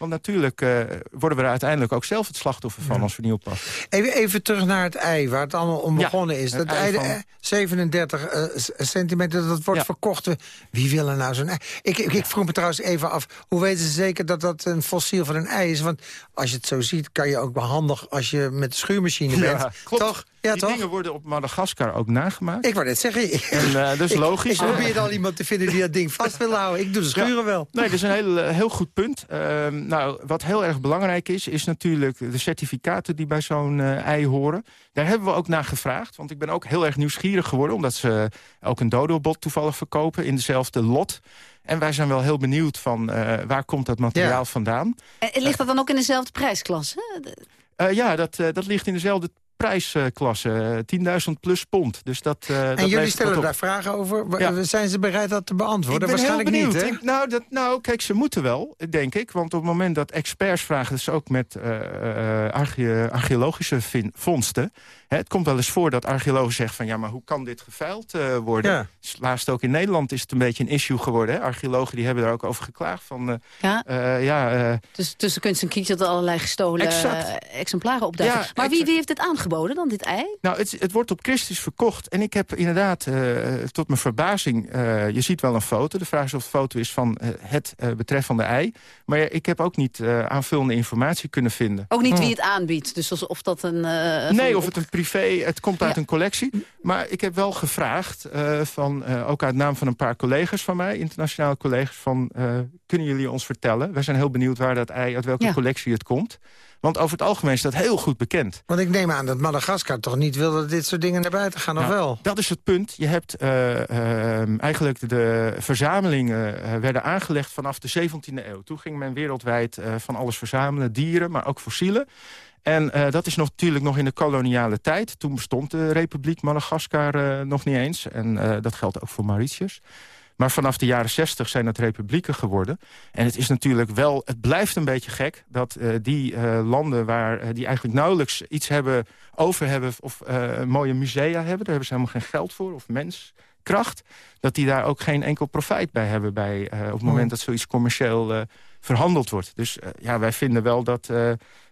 Speaker 9: Want natuurlijk eh, worden we er uiteindelijk ook zelf het slachtoffer van als we niet oppassen.
Speaker 3: Even, even terug naar het ei, waar het allemaal om
Speaker 9: Ja,
Speaker 3: begonnen is. Dat
Speaker 9: ei van-
Speaker 3: eh, 37 eh, c- centimeter, dat wordt
Speaker 9: Ja.
Speaker 3: verkocht. Wie wil er nou zo'n ei? Ik, ik, ik vroeg me trouwens even af, hoe weten ze zeker dat dat een fossiel van een ei is? Want als je het zo ziet, kan je ook wel handig als je met de schuurmachine bent.
Speaker 9: klopt.
Speaker 3: Toch? Ja,
Speaker 9: Die
Speaker 3: toch?
Speaker 9: dingen worden op Madagaskar ook nagemaakt.
Speaker 3: Ik wou net zeggen,
Speaker 9: En eh, dat is <laughs>
Speaker 3: ik-
Speaker 9: logisch.
Speaker 3: Ik probeer al iemand te vinden die dat ding vast wil houden. Ik doe de schuren wel.
Speaker 9: Nee, dat is een heel, eh, heel goed punt. Ehm, nou, wat heel erg belangrijk is, is natuurlijk de certificaten die bij zo'n eh, ei horen. Daar hebben we ook naar gevraagd, want ik ben ook heel erg nieuwsgierig geworden... omdat ze ook een dodobot toevallig verkopen in dezelfde lot. En wij zijn wel heel benieuwd van eh, waar komt dat materiaal
Speaker 3: Ja.
Speaker 9: vandaan.
Speaker 4: en, en ligt dat dan ook in dezelfde prijsklasse?
Speaker 9: Eh, ja, dat, dat ligt in dezelfde prijsklasse, eh, 10.000 plus pond. Dus dat, eh, dat
Speaker 3: En jullie
Speaker 9: levert
Speaker 3: stellen daar vragen over.
Speaker 9: Ja.
Speaker 3: Zijn ze bereid dat te beantwoorden?
Speaker 9: Ik ben heel
Speaker 3: Waarschijnlijk
Speaker 9: benieuwd.
Speaker 3: niet, hè?
Speaker 9: Nou, dat, nou, kijk, ze moeten wel, denk ik. Want op het moment dat experts vragen... dus ook met eh, eh, arche- archeologische vondsten... Hè, het komt wel eens voor dat archeologen zeggen van... ja, maar hoe kan dit geveild eh, worden?
Speaker 3: Ja.
Speaker 9: Dus Laatst ook in Nederland is het een beetje een issue geworden. Hè? Archeologen die hebben daar ook over geklaagd. Van, eh,
Speaker 4: Ja,
Speaker 9: eh, ja,
Speaker 4: dus tussen kunst en kies dat er allerlei gestolen
Speaker 9: Exact.
Speaker 4: exemplaren opduiken.
Speaker 9: Ja,
Speaker 4: maar wie, wie heeft dit aangeboden dan, dit ei?
Speaker 9: Nou, het, het wordt op Christus verkocht. En ik heb inderdaad, eh, tot mijn verbazing... eh, je ziet wel een foto. De vraag is of de foto is van eh, het betreffende ei. Maar ik heb ook niet aanvullende informatie kunnen vinden.
Speaker 4: Ook niet wie het aanbiedt. Dus alsof dat een...
Speaker 9: Nee, of het een privé, het komt uit
Speaker 4: Ja.
Speaker 9: een collectie. Maar ik heb wel gevraagd, van, ook uit naam van een paar collega's van mij... internationale collega's, van kunnen jullie ons vertellen? Wij zijn heel benieuwd waar dat ei, uit welke
Speaker 4: Ja.
Speaker 9: collectie het komt. Want over het algemeen is dat heel goed bekend.
Speaker 3: Want ik neem aan dat Madagaskar toch niet wil dat dit soort dingen naar buiten gaan, of
Speaker 9: Nou,
Speaker 3: wel?
Speaker 9: Dat is het punt. Je hebt eh, ehm, eigenlijk de verzamelingen eh, werden aangelegd vanaf de 17e eeuw. Toen ging men wereldwijd eh, van alles verzamelen. Dieren, maar ook fossielen. En uh, dat is nog, natuurlijk nog in de koloniale tijd. Toen bestond de Republiek Madagaskar uh, nog niet eens. En uh, dat geldt ook voor Mauritius. Maar vanaf de jaren 60 zijn het republieken geworden. En het is natuurlijk wel, het blijft een beetje gek... dat die landen waar die eigenlijk nauwelijks iets hebben over hebben... of mooie musea hebben, daar hebben ze helemaal geen geld voor... of menskracht, dat die daar ook geen enkel profijt bij hebben... Bij, op het moment dat zoiets commercieel verhandeld wordt. Dus ja, wij vinden wel dat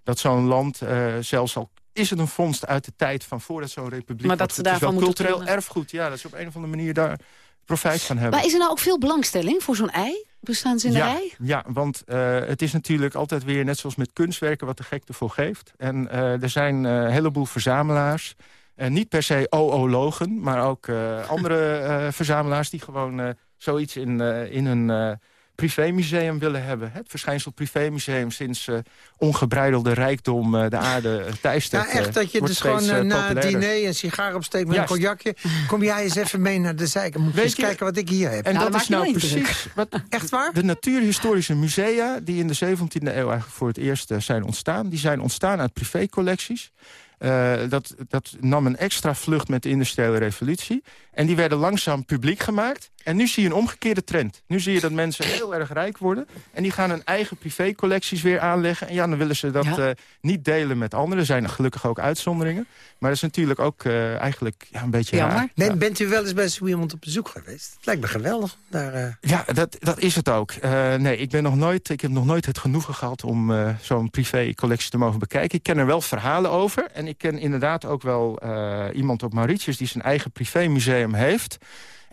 Speaker 9: dat zo'n land, zelfs al is het een vondst uit de tijd van voordat zo'n republiek...
Speaker 4: Maar dat ze daarvan
Speaker 9: het is wel cultureel erfgoed. Ja, dat ze op een of andere manier daar profijt van hebben.
Speaker 4: Maar is er nou ook veel belangstelling voor zo'n ei?
Speaker 9: ja,
Speaker 4: ei?
Speaker 9: Ja, want uh, het is natuurlijk altijd weer, net zoals met kunstwerken... wat de gek ervoor geeft. En uh, er zijn een heleboel verzamelaars... En niet per se oologen, maar ook andere verzamelaars... die gewoon zoiets in, in hun privémuseum willen hebben. Het verschijnsel privémuseum sinds uh, ongebreidelde rijkdom uh, de aarde uh, teistert.
Speaker 3: Ja, echt dat je dus gewoon na het diner een sigaar opsteekt met Juist. een cognacje. Kom jij eens even mee naar de zijkant. Moet je eens kijken wat ik hier heb.
Speaker 9: En
Speaker 4: nou,
Speaker 9: dat is nou precies... Wat, <laughs>
Speaker 3: echt waar?
Speaker 9: De natuurhistorische musea die in de 17e eeuw eigenlijk voor het eerst zijn ontstaan... die zijn ontstaan uit privécollecties. Uh, dat, dat nam een extra vlucht met de industriële revolutie. En die werden langzaam publiek gemaakt. En nu zie je een omgekeerde trend. Nu zie je dat mensen heel erg rijk worden. En die gaan hun eigen privécollecties weer aanleggen. En ja, dan willen ze dat ja. uh, niet delen met anderen. Er zijn er gelukkig ook uitzonderingen. Maar dat is natuurlijk ook uh, eigenlijk ja, een beetje
Speaker 3: Jammer. Ben, bent u wel eens bij zo iemand op bezoek geweest? Het lijkt me geweldig. Daar,
Speaker 9: Ja, dat, dat is het ook. nee, ik, ben nog nooit, ik heb nog nooit het genoegen gehad om zo'n privécollectie te mogen bekijken. Ik ken er wel verhalen over. En ik ken inderdaad ook wel iemand op Mauritius die zijn eigen privémuseum heeft.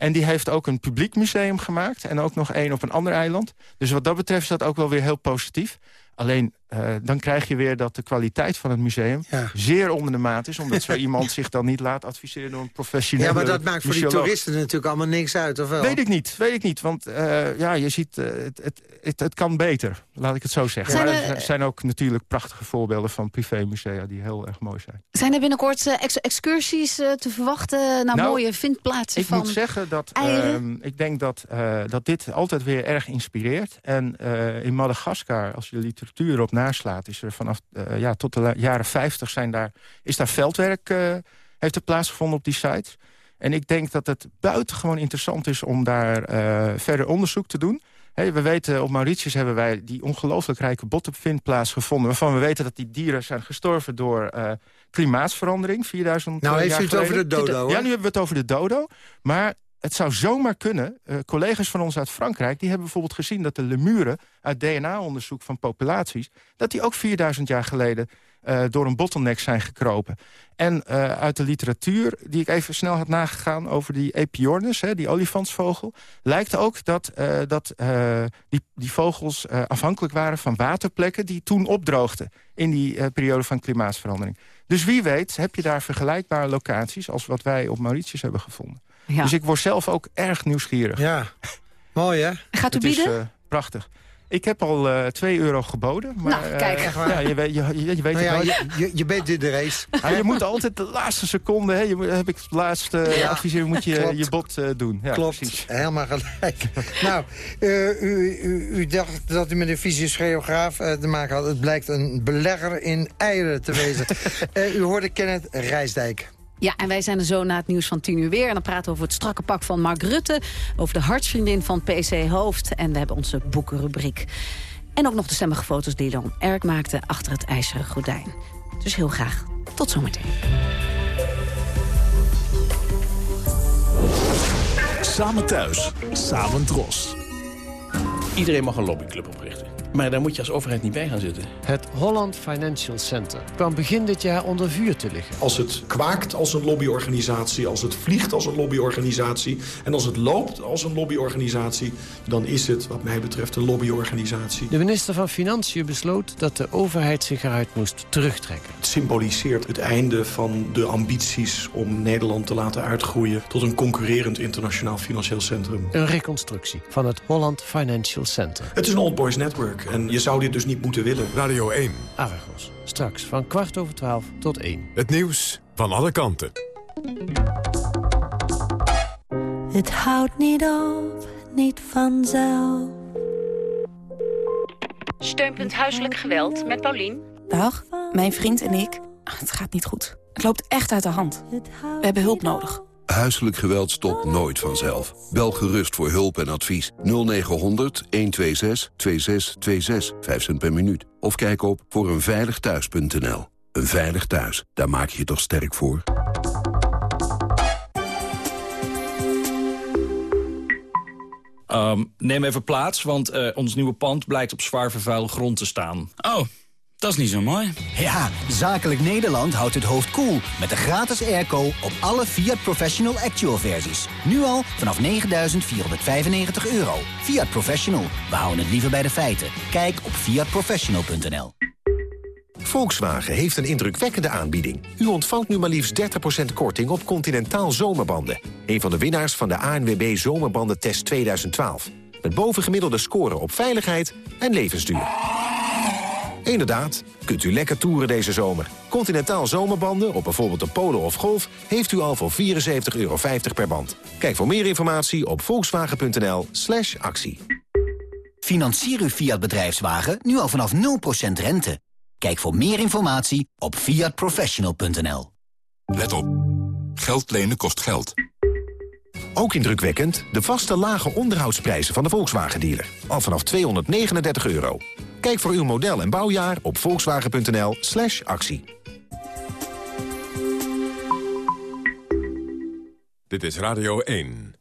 Speaker 9: En die heeft ook een publiek museum gemaakt. En ook nog één op een ander eiland. Dus wat dat betreft is dat ook wel weer heel positief. Alleen, uh, dan krijg je weer dat de kwaliteit van het museum... Ja. zeer onder de maat is. Omdat zo <laughs> iemand zich dan niet laat adviseren door een professionele
Speaker 3: Ja, maar dat maakt voor die toeristen natuurlijk allemaal niks uit, of wel?
Speaker 9: Weet ik niet, weet ik niet. Want uh, ja, je ziet, uh, het, het, het, het, kan beter. Laat ik het zo zeggen. Zijn er, maar er zijn ook natuurlijk prachtige voorbeelden van privémusea... die heel erg mooi zijn.
Speaker 4: Zijn er binnenkort ex excursies te verwachten naar nou, mooie vindplaatsen
Speaker 9: ik
Speaker 4: van
Speaker 9: Ik moet zeggen dat ik denk dat, dat dit altijd weer erg inspireert. En in Madagaskar, als je literatuur erop naslaat... is er vanaf uh, ja, tot de jaren 50 zijn daar, is daar veldwerk uh, heeft er plaatsgevonden op die sites. En ik denk dat het buitengewoon interessant is om daar uh, verder onderzoek te doen. Hey, we weten, op Mauritius hebben wij die ongelooflijk rijke bottenvindplaats gevonden... waarvan we weten dat die dieren zijn gestorven door klimaatsverandering. 4000
Speaker 3: nou, heeft
Speaker 9: jaar
Speaker 3: u het
Speaker 9: geleden.
Speaker 3: over de dodo,
Speaker 9: Ja, nu hebben we het over de dodo. Maar het zou zomaar kunnen, uh, collega's van ons uit Frankrijk... die hebben bijvoorbeeld gezien dat de lemuren uit DNA-onderzoek van populaties... dat die ook 4000 jaar geleden uh, door een bottleneck zijn gekropen. En uh, uit de literatuur, die ik even snel had nagegaan... over die Epiornis, hè, die olifantsvogel... lijkt ook dat, dat die, die vogels afhankelijk waren van waterplekken... die toen opdroogden in die periode van klimaatsverandering. Dus wie weet heb je daar vergelijkbare locaties... als wat wij op Mauritius hebben gevonden. Ja. Dus ik word zelf ook erg nieuwsgierig.
Speaker 3: Ja, mooi hè?
Speaker 4: Gaat u
Speaker 9: het
Speaker 4: bieden?
Speaker 9: Is, uh, prachtig. Ik heb al uh, 2 euro geboden. Maar,
Speaker 4: nou, kijk.
Speaker 9: Uh, ja, je weet, je, je, je weet
Speaker 3: nou ja,
Speaker 9: het
Speaker 3: je, je, je bent in de race. <laughs>
Speaker 9: Ja, je moet altijd de laatste seconde, hè, je heb ik het laatste ja, adviseer, moet je
Speaker 3: klopt.
Speaker 9: je bod uh, doen. Ja,
Speaker 3: klopt,
Speaker 9: precies.
Speaker 3: helemaal gelijk. nou, uh, u, u, u, dacht dat u met een fysische geograaf uh, te maken had. Het blijkt een belegger in eieren te wezen. <laughs> u hoorde Kenneth Rijsdijk.
Speaker 4: Ja, en wij zijn er zo na het nieuws van 10 uur weer. En dan praten we over het strakke pak van Mark Rutte... over de hartsvriendin van PC Hoofd. En we hebben onze boekenrubriek. En ook nog de stemmige foto's die Leon Erk maakte... achter het ijzeren gordijn. Dus heel graag tot zometeen.
Speaker 10: Samen thuis, samen dros.
Speaker 11: Iedereen mag een lobbyclub oprichten. Maar daar moet je als overheid niet bij gaan zitten.
Speaker 12: Het Holland Financial Center kwam begin dit jaar onder vuur te liggen.
Speaker 13: Als het kwaakt als een lobbyorganisatie, als het vliegt als een lobbyorganisatie... en als het loopt als een lobbyorganisatie... dan is het wat mij betreft een lobbyorganisatie.
Speaker 12: De minister van Financiën besloot dat de overheid zich eruit moest terugtrekken.
Speaker 13: Het symboliseert het einde van de ambities om Nederland te laten uitgroeien... tot een concurrerend internationaal financieel centrum.
Speaker 12: Een reconstructie van het Holland Financial Center.
Speaker 13: Het is een old boys network. En je zou dit dus niet moeten willen.
Speaker 2: Radio 1.
Speaker 12: Argos. Straks van kwart over twaalf tot één.
Speaker 2: Het nieuws van alle kanten.
Speaker 14: Het houdt niet op, niet vanzelf.
Speaker 4: Steunpunt Huiselijk Geweld met Paulien.
Speaker 15: Dag, mijn vriend en ik. Het gaat niet goed. Het loopt echt uit de hand. We hebben hulp nodig.
Speaker 16: Huiselijk geweld stopt nooit vanzelf. Bel gerust voor hulp en advies 0900 126 2626, 5 cent per minuut. Of kijk op voor eenveiligthuis.nl. Een veilig thuis, daar maak je je toch sterk voor?
Speaker 17: Ehm, neem even plaats, want eh, ons nieuwe pand blijkt op zwaar vervuilde grond te staan.
Speaker 18: Oh, dat is niet zo mooi.
Speaker 19: Ja, Zakelijk Nederland houdt het hoofd koel cool met de gratis airco op alle Fiat Professional Actual versies. Nu al vanaf 9.495 euro. Fiat Professional, we houden het liever bij de feiten. Kijk op fiatprofessional.nl.
Speaker 20: Volkswagen heeft een indrukwekkende aanbieding. U ontvangt nu maar liefst 30% korting op Continentaal Zomerbanden. Een van de winnaars van de ANWB Zomerbandentest 2012. Met bovengemiddelde scoren op veiligheid en levensduur. Inderdaad, kunt u lekker toeren deze zomer. Continentaal Zomerbanden op bijvoorbeeld de Polo of Golf... heeft u al voor 74,50 euro per band. Kijk voor meer informatie op volkswagen.nl slash actie.
Speaker 19: Financier uw Fiat bedrijfswagen nu al vanaf 0% rente. Kijk voor meer informatie op fiatprofessional.nl.
Speaker 21: Let op. Geld lenen kost geld.
Speaker 20: Ook indrukwekkend de vaste lage onderhoudsprijzen van de Volkswagen-dealer. Al vanaf 239 euro. Kijk voor uw model en bouwjaar op volkswagen.nl slash actie.
Speaker 2: Dit is Radio 1.